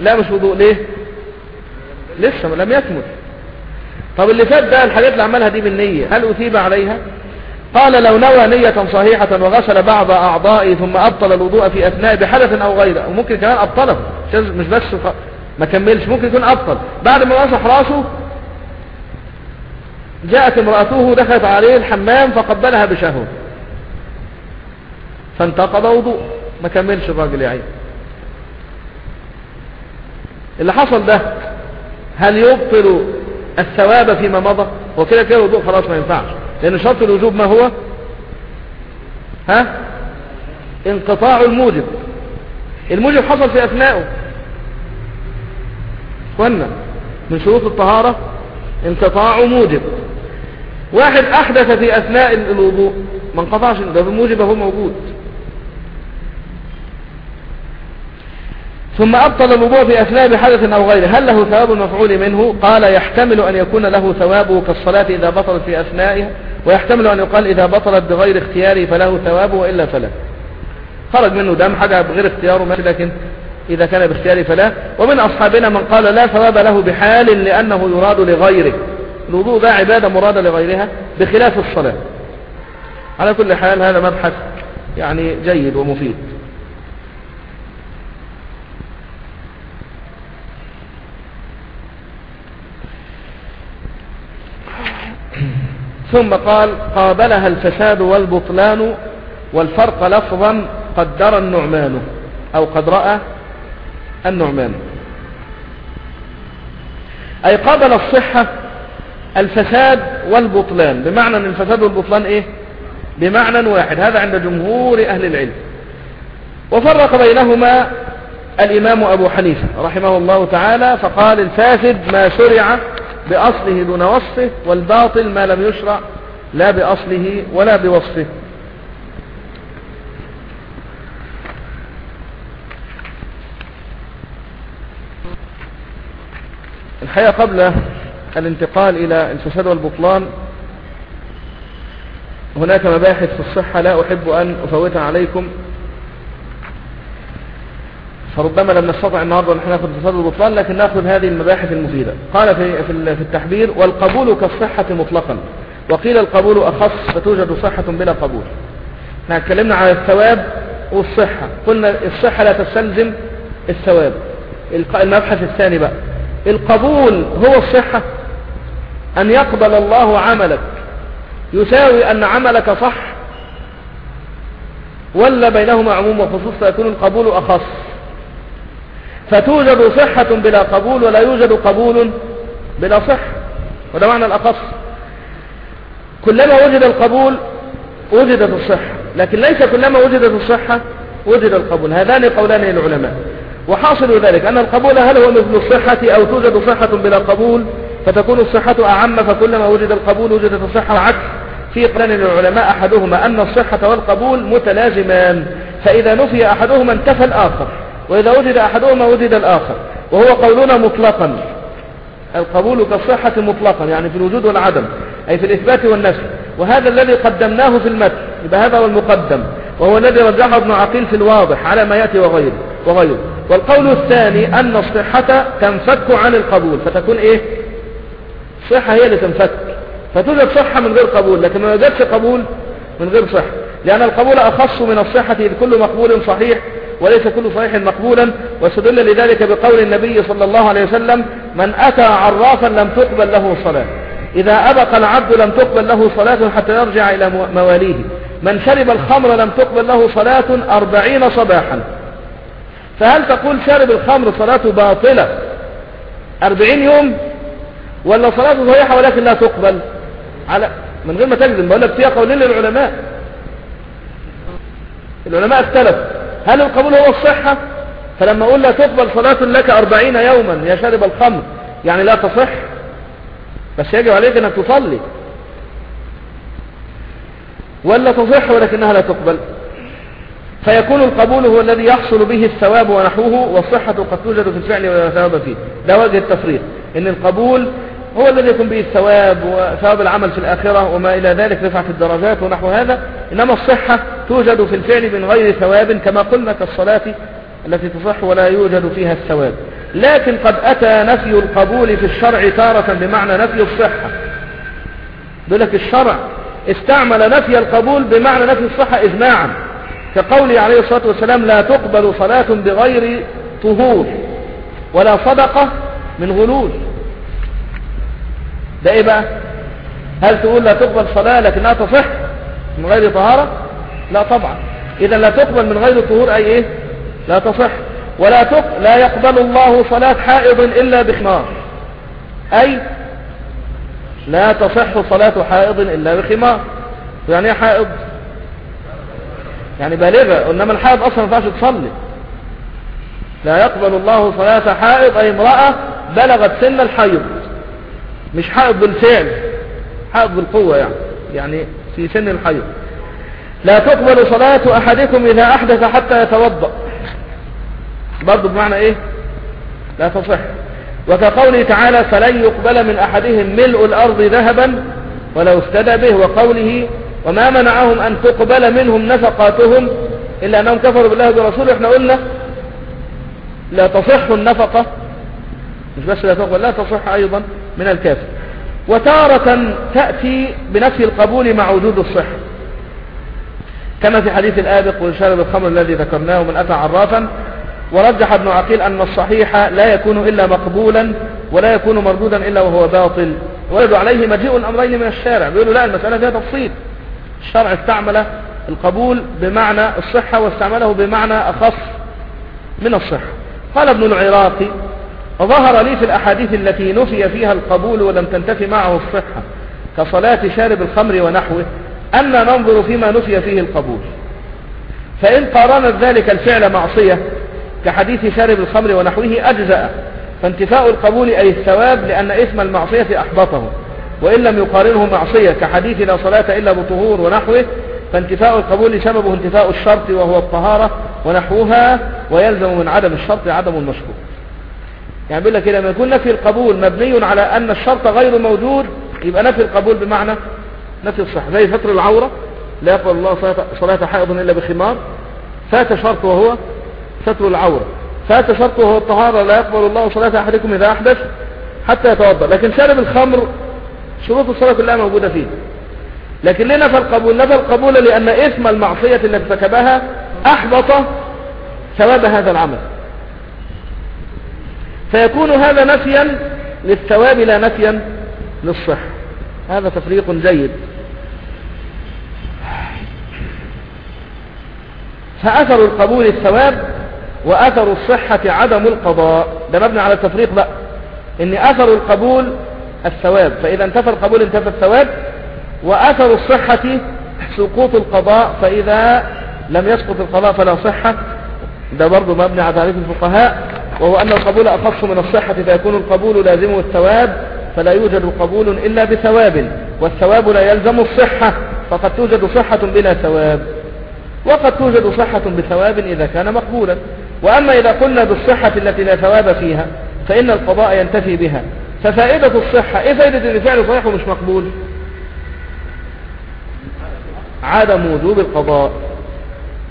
لا مش وضوء ليه؟ لسه لم يكمل. طب اللي فات ده الحاجات اللي عملها دي بالنية هل أثيب عليها؟ قال لو نوى نية صحيحة وغسل بعض أعضائه ثم أبطل الوضوء في أثناء بحدث أو غيره وممكن كمان أبطله مش بس ما كملش ممكن يكون أبطل. بعد ما مسح راسه جاءت امرأته دخلت عليه الحمام فقبلها بشهوة. فانتقض وضوء ما كملش الراجل يا اللي حصل ده هل يبطل الثواب فيما مضى؟ وكده كده الوضوء خلاص ما ينفعش لأن شرط الوجوب ما هو؟ ها؟ انقطاع الموجب. الموجب حصل في أثنائه. قلنا من شروط الطهارة انقطاع موجب. واحد أحدث في أثناء الوضوء ما انقطعش ده الموجب هو موجود. ثم أبطل الوضوء في أثناء بحدث أو غيره. هل له ثواب المفعول منه؟ قال يحتمل أن يكون له ثوابه كالصلاة إذا بطلت في أثنائها ويحتمل أن يقال إذا بطلت بغير اختياره فله ثوابه وإلا فلا. خرج منه دم حاجة بغير اختياره ماشي لكن إذا كان باختياره فلا. ومن أصحابنا من قال لا ثواب له بحال لأنه يراد لغيره. الوضوء ده عبادة مرادة لغيرها بخلاف الصلاة. على كل حال هذا مبحث يعني جيد ومفيد. ثم قال قابلها الفساد والبطلان والفرق لفظا قدر النعمان أو قد رأى النعمان. أي قابل الصحة الفساد والبطلان. بمعنى أن الفساد والبطلان إيه؟ بمعنى واحد. هذا عند جمهور أهل العلم. وفرق بينهما الإمام أبو حنيفة رحمه الله تعالى فقال الفاسد ما شرع بأصله دون وصفه والباطل ما لم يشرع لا بأصله ولا بوصفه. الحقيقة قبل الانتقال إلى الفساد والبطلان هناك مباحث في الصحة لا أحب أن أفوتها عليكم. فربما لم نستطع النهارده أن إحنا ناخذ الفساد والبطلان لكن نأخذ هذه المباحث المفيدة. قال في في التحبير والقبول كالصحة مطلقا. وقيل القبول أخص فتوجد صحة بلا قبول. إحنا اتكلمنا على الثواب والصحة. قلنا الصحة لا تستلزم الثواب. المبحث الثاني بقى القبول هو الصحة. أن يقبل الله عملك. يساوي أن عملك صح. ولا بينهما عموم وخصوص فيكون القبول أخص. فتوجد صحة بلا قبول ولا يوجد قبول بلا صحة وده معنى الأخص. كلما وجد القبول وجدت الصحة. لكن ليس كلما وجدت الصحة وجد القبول. هذان قولان للعلماء وحاصل ذلك أن القبول هل هو مثل الصحة أو توجد صحة بلا قبول؟ فتكون الصحة أعم فكلما وجد القبول وجدت الصحة عكس في قرن للعلماء أحدهما أن الصحة والقبول متلازمان. فإذا نفي أحدهما انتفى الآخر. وإذا وجد أحدهما وجد الآخر وهو قولنا مطلقا. القبول كالصحة مطلقا يعني في الوجود والعدم أي في الإثبات والنفي وهذا الذي قدمناه في المتن يبقى هذا هو المقدم وهو الذي رجحه ابن عقيل في الواضح على ما يأتي وغيره وغيره. والقول الثاني أن الصحة تنفك عن القبول فتكون إيه؟ صحة هي اللي تنفك. فتوجد صحة من غير قبول لكن ما يوجدش قبول من غير صحة. لأن القبول أخص من الصحة إذ كل مقبول صحيح وليس كل صحيح مقبولا واستدل لذلك بقول النبي صلى الله عليه وسلم من أتى عرافا لم تقبل له صلاة. إذا أبق العبد لم تقبل له صلاة حتى يرجع إلى مواليه. من شرب الخمر لم تقبل له صلاة أربعين صباحا. فهل تقول شارب الخمر صلاته باطلة؟ أربعين يوم؟ ولا صلاته صحيحة ولكن لا تقبل؟ على من غير ما تجزم بقول لك فيها قولين للعلماء. العلماء اختلفوا هل القبول هو الصحة؟ فلما أقول لا تقبل صلاة لك أربعين يوما يا شارب الخمر يعني لا تصح. بس يجب عليك أنك تصلي. ولا تصح ولكنها لا تقبل. فيكون القبول هو الذي يحصل به الثواب ونحوه والصحة قد توجد في الفعل ولا ثواب فيه. ده وجه التفريق. إن القبول هو الذي يكون به الثواب وثواب العمل في الآخرة وما إلى ذلك رفعة الدرجات ونحو هذا. إنما الصحة توجد في الفعل من غير ثواب كما قلنا كالصلاة التي تصح ولا يوجد فيها الثواب. لكن قد أتى نفي القبول في الشرع تارة بمعنى نفي الصحة. لك الشرع استعمل نفي القبول بمعنى نفي الصحة إجماعا. كقوله عليه الصلاة والسلام لا تقبل صلاة بغير طهور ولا صدقة من غلول. ده إيه بقى؟ هل تقول لا تقبل صلاة لكنها تصح من غير طهارة؟ لا طبعا. اذا لا تقبل من غير طهور أي إيه؟ لا تصح. ولا تق... لا يقبل الله صلاة حائض إلا بخمار. أي لا تصح صلاة حائض إلا بخمار. يعني إيه حائض؟ يعني بالغة. إنما الحائض أصلا ما ينفعش تصلي. لا يقبل الله صلاة حائض أي امرأة بلغت سن الحيض. مش حائض بالفعل حائض بالقوة يعني يعني في سن الحيض. لا تقبل صلاة أحدكم إذا أحدث حتى يتوضأ. برضه بمعنى إيه؟ لا تصح. وكقوله تعالى فلن يقبل من أحدهم ملء الأرض ذهبا ولو افتدى به. وقوله وما منعهم أن تقبل منهم نفقاتهم إلا أنهم كفروا بالله وبرسوله إحنا قلنا لا تصح النفقة مش بس لا تقبل لا تصح أيضا. من الكافر. وتارة تأتي بنفي القبول مع وجود الصحة. كما في حديث الآبق وشارب الخمر الذي ذكرناه من أتى عرافا ورجح ابن عقيل أن الصحيح لا يكون إلا مقبولا ولا يكون مردودا إلا وهو باطل. ورد عليه مجيء الأمرين من الشارع. بيقولوا لا المسألة فيها تفصيل. الشرع استعمل القبول بمعنى الصحة واستعمله بمعنى أخص من الصحة. قال ابن العراقي ظهر لي في الأحاديث التي نفي فيها القبول ولم تنتفي معه الصحة كصلاة شارب الخمر ونحوه أن ننظر فيما نفي فيه القبول. فإن قارنت ذلك الفعل معصية كحديث شارب الخمر ونحوه أجزأ فانتفاء القبول أي الثواب لأن اسم المعصية أحبطه. وإن لم يقارنه معصية كحديث لا صلاة إلا بطهور ونحوه فانتفاء القبول سببه انتفاء الشرط وهو الطهارة ونحوها ويلزم من عدم الشرط عدم المشروط يعني بيقول لك لما يكون نفي القبول مبني على أن الشرط غير موجود يبقى نفي القبول بمعنى نفي الصحة. زي ستر العورة لا يقبل الله صلاة حائض إلا بخمار. فات شرط وهو ستر العورة. فات شرط وهو الطهارة لا يقبل الله صلاة أحدكم إذا أحدث حتى يتوضأ. لكن شارب الخمر شروط الصلاة كلها موجودة فيه. لكن ليه نفى القبول؟ نفى القبول لأن اسم المعصية التي ارتكبها أحبط ثواب هذا العمل. فيكون هذا نفيا للثواب لا نفيا للصحة. هذا تفريق جيد. فأثر القبول الثواب وأثر الصحة عدم القضاء. ده مبني على التفريق بقى. إن أثر القبول الثواب فإذا انتفى القبول انتفى الثواب وأثر الصحة سقوط القضاء فإذا لم يسقط القضاء فلا صحة. ده برضو مبني على تعريف الفقهاء. وهو أن القبول أخص من الصحة فيكون القبول لازمه الثواب فلا يوجد قبول إلا بثواب والثواب لا يلزم الصحة فقد توجد صحة بلا ثواب. وقد توجد صحة بثواب إذا كان مقبولا. وأما إذا قلنا بالصحة التي لا ثواب فيها فإن القضاء ينتفي بها. ففائدة الصحة إيه فائدة إن فعل صحيح ومش مقبول؟ عدم وجوب القضاء.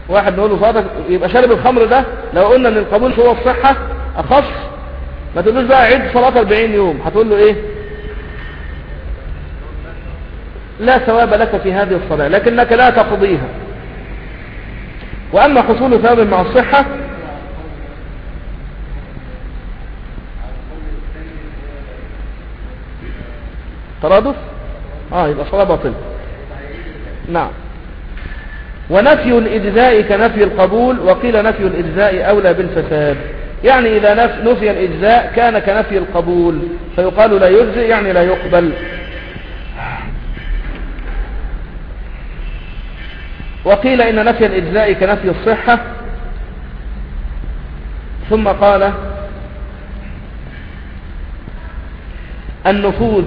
واحد نقول له صادق يبقى شارب الخمر ده لو قلنا إن القبول هو الصحة أخص ما تقولوش بقى عيد صلاة 40 يوم. هتقول له إيه؟ لا ثواب لك في هذه الصلاة لكنك لا تقضيها. وأما حصول ثواب مع الصحة ترادف؟ آه يبقى صلاة باطلة. نعم. ونفي الإجزاء كنفي القبول وقيل نفي الإجزاء أولى بالفساد. يعني إذا نفي الإجزاء كان كنفي القبول فيقال لا يجزئ يعني لا يقبل. وقيل إن نفي الإجزاء كنفي الصحة. ثم قال النفوذ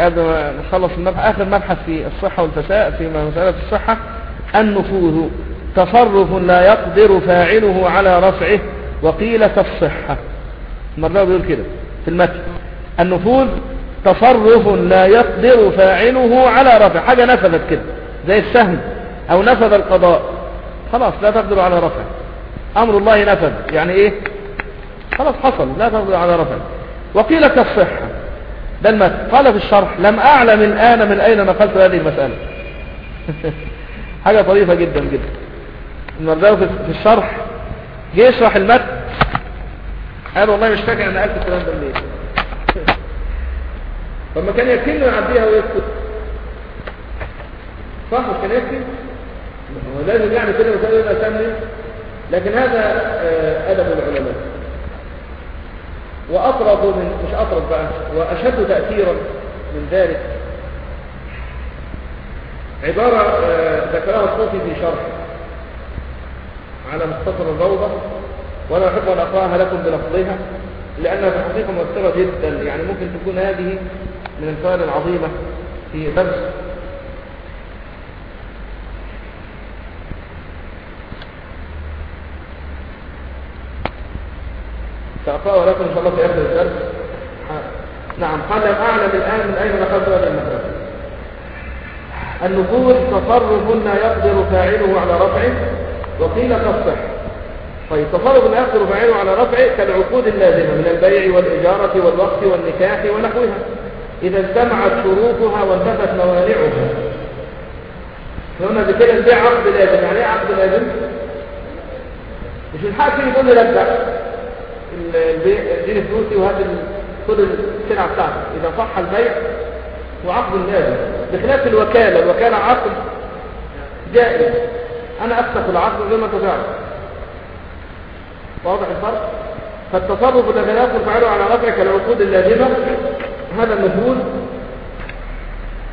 نخلص المبحث آخر مبحث في الصحة والفساد في مسألة الصحة النفوذ تصرف لا يقدر فاعله على رفعه وقيل كالصحة. مرة بيقول كده في المتن. النفوذ تصرف لا يقدر فاعله على رفع حاجة نفذت كده زي السهم أو نفذ القضاء. خلاص لا تقدر على رفع أمر الله نفذ. يعني إيه؟ خلاص حصل. لا تقدر على رفع وقيل كالصحة. ده المتن قال في الشرح لم أعلم الآن من أين نقلت هذه المسألة. حاجة طريفة جدا جدا. المرداوي في الشرح جه يشرح المتن. قال والله مش فاكر أنا قلت الكلام ده منين. طب ما كان يكفي انه يعديها ويسكت صح مش كان يكفي؟ هو لازم يعني كده وكده يبقى لكن هذا أدب العلماء. وأطرد من مش أطرد بقى وأشد تأثيرا من ذلك. عبارة ذكرها الصوفي في شرح. على مختصر الروضة. ولا أحب أن أقرأها لكم بلفظها لأنها في الحقيقة مؤثرة جدا. يعني ممكن تكون هذه من الفوائد العظيمة في درس سأقرأه لكم إن شاء الله في آخر الدرس. نعم. قال لم أعلم الآن من أين دخلت هذه المدرسة النفوذ تصرف لا يقدر فاعله على رفعه وقيل تصح. طيب تصرف لا يقدر فاعله على رفعه كالعقود اللازمة من البيع والإجارة والوقت والنكاح ونحوها. إذا اجتمعت شروطها وانتفت موانعها. هنا بكده البيع عقد لازم. يعني إيه عقد لازم؟ مش الحاكم يقول لي رجع البيع اديني فلوسي وهات خد السلعه بتاعتك إذا صح البيع وعقد لازم بخلاف الوكالة الوكالة عقد جائز. أنا افسخ العقد زي ما أنت تعرف. واضح الفرق؟ فالتصرف الذي لا يقدر فعله على رفع كالعقود اللازمة هذا النفوذ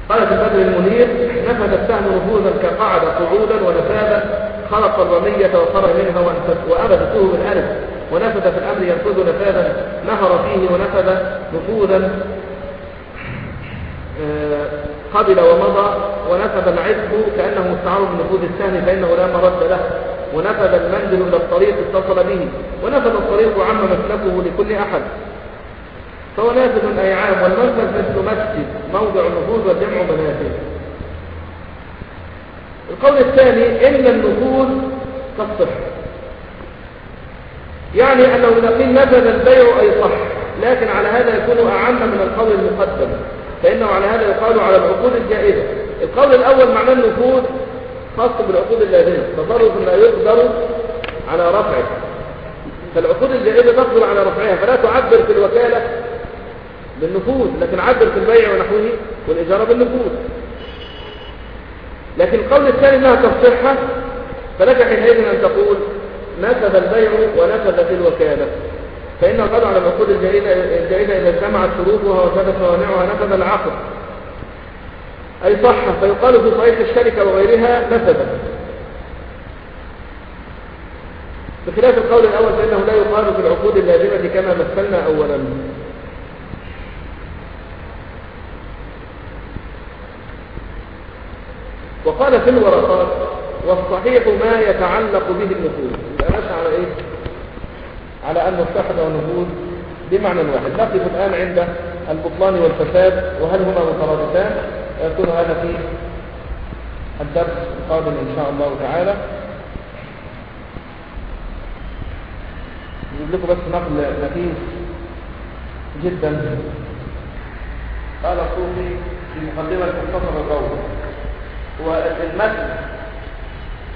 قال في بدر المنير نفذ السهم نفوذا كقعد قعودا ونفاذا خلق الرمية وخرج منها وأبدته بالأرض ونفذ في الأمر ينفذ نفاذا نهر فيه ونفذ نفوذا آه، قبل ومضى ونفذ العتق كأنه مستعار من نفوذ السهم فإنه لا مرد له ونفذ المنزل إلى الطريق اتصل به ونفذ الطريق عم مسلكه لكل أحد. فهو نافذ أي عام والمنفذ مثل مسجد موضع النفوذ والجمع منافذ القول الثاني إن النفوذ تصح يعني أنه قيل نفذ البيع أي صح لكن على هذا يكون أعم من القول المقدم فإنه على هذا يقال على العقود الجائزة. القول الأول معناه النفوذ خاص بالعقود اللازمة تصرف لا يقدر على رفعه. فالعقود الجائزة تقدر على رفعها فلا تعبر في الوكالة بالنفوذ لكن عبر في البيع ونحوه والإجارة بالنفوذ. لكن القول الثاني إنها تصحة فلك حينئذ أن تقول نفذ البيع ونفذ في الوكالة. فإنه قد على العقود الجائزة إذا اجتمعت شروطها وثبت موانعها نفذ العقد. أي صح فيقال في صحيح الشركة وغيرها نفذت بخلاف القول الأول فإنه لا يقال في العقود اللازمة كما مثلنا أولا. وقال في الورقات والصحيح ما يتعلق به النفوذ إيه؟ على أن الصحة والنفوذ بمعنى واحد. نقف الآن عند البطلان والفساد وهل هما مترادفان؟ يكون هذا في الدرس القادم إن شاء الله تعالى. نجيب لكم بس نقل نفيس جدا. قال الصوفي في مقدمة مختصر القول والمتن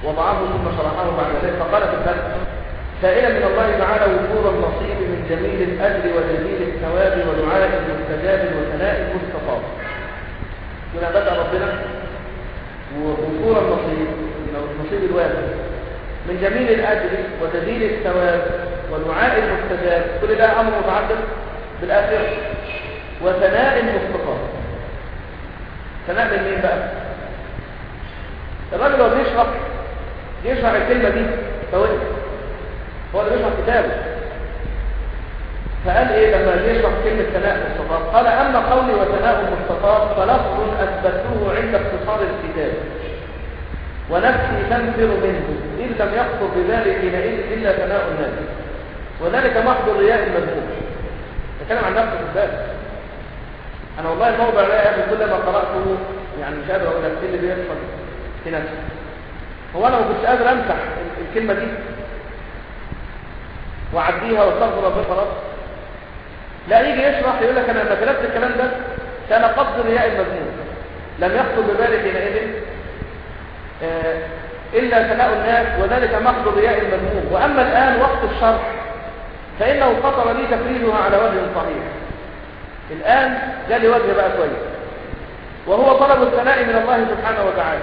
وضعه ثم شرحه بعد ذلك فقال في المتن سائلا من الله تعالى وفور النصيب من جميل الأجر وجميل الثواب ودعاء المستجاب وثناء المستطاب هنا بدأ ربنا وفور النصيب من النصيب الواجب من جميل الأجر وجميل الثواب ودعاء المستجاب كل ده أمر متعدد بالآخر وثناء المستطاب ثناء من مين بقى؟ الراجل هو بيشرح يشرح الكلمة دي فوقف هو اللي بيشرح كتابه. فقال إيه لما يشرح كلمة ثناء مستطاب؟ قال أما قولي وثناء مستطاب فلفظ اثبته عند اختصار الكتاب. ونفسي تنفر منه إن لم يخطر بذلك حينئذ إلا ثناء الناس. وذلك محض الرياء المذموم. نتكلم عن نفسه الباب أنا والله الموضع ده يا أخي كلما قرأته يعني مش قادر أقول لك إيه اللي بيحصل في نفسي. هو أنا ما كنتش قادر أمسح الكلمة دي. وأعديها واستغفر ربنا خلاص لا يجي يشرح يقول لك أنا لما كتبت الكلام ده كان قصد الرياء المذموم. لم يخطر بذلك حينئذ آه إلا ثناء الناس وذلك محض الرياء المذموم. وأما الآن وقت الشرح فإنه خطر لي تفريجها على وجه صحيح. الآن جالي وجه بقى كويس. وهو طلب الثناء من الله سبحانه وتعالى.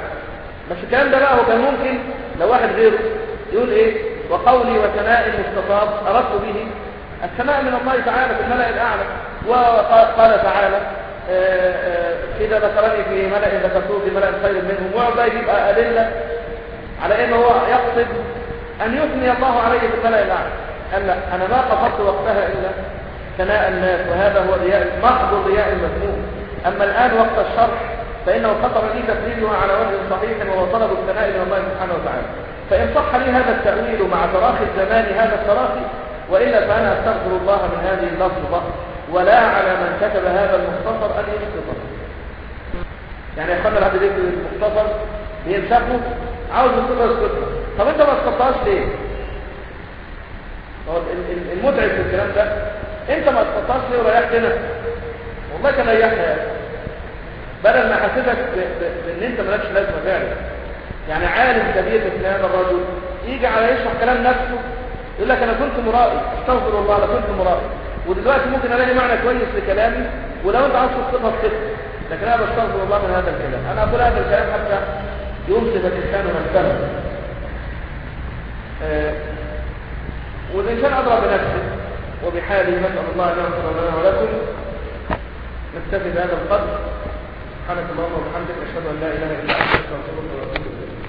بس الكلام ده بقى هو كان ممكن لو واحد غيره يقول إيه؟ وقولي وثناء المستطاب أردت به الثناء من الله تعالى في الملأ الأعلى. وقال تعالى آآ آآ إذا ذكرني في ملأ ذكرته في ملأ خير منهم. وعبا يبقى أدلة على إنه هو يقصد أن يثني الله عليه في الملأ الأعلى. قال لا أنا ما قصدت وقتها إلا ثناء الناس وهذا هو رياء محض الرياء المذموم. أما الآن وقت الشرح فإنه خطر لي تفريجها على وجه صحيح وهو طلب الثناء من الله سبحانه وتعالى. فإن صح لي هذا التأويل مع تراخي الزمان هذا التراخي وإلا فأنا أستغفر الله من هذه اللفظة. ولا على من كتب هذا المختصر أن يسقطه يعني يخلى العبد يكتب المختصر بينسخه عاوز يسقطه يسقطه طب أنت ما اسقطتهاش ليه؟ المتعب في الكلام ده أنت ما اسقطتهاش ليه وريحتنا؟ والله كان ريحنا بدل ما حسيتك بإن أنت مالكش لازمة فعلا. يعني عالم كبير مثل هذا الرجل. يجي على يشرح كلام نفسه يقول لك أنا كنت مرائي أستغفر الله أنا كنت مرائي. ودلوقتي ممكن ألاقي معنى كويس لكلامي ولو أنت عاوز تصدقها تصدق لكن أنا بستغفر الله من هذا الكلام. أنا أقول هذا الكلام حتى ينصف الإنسان نفسه آه والانسان ادرى بنفسه وبحاله نسأل الله أن يغفر لنا ولكم نكتفي بهذا القدر. سبحانك اللهم وبحمدك أشهد أن لا إله إلا أنت أستغفرك وأتوب إليك.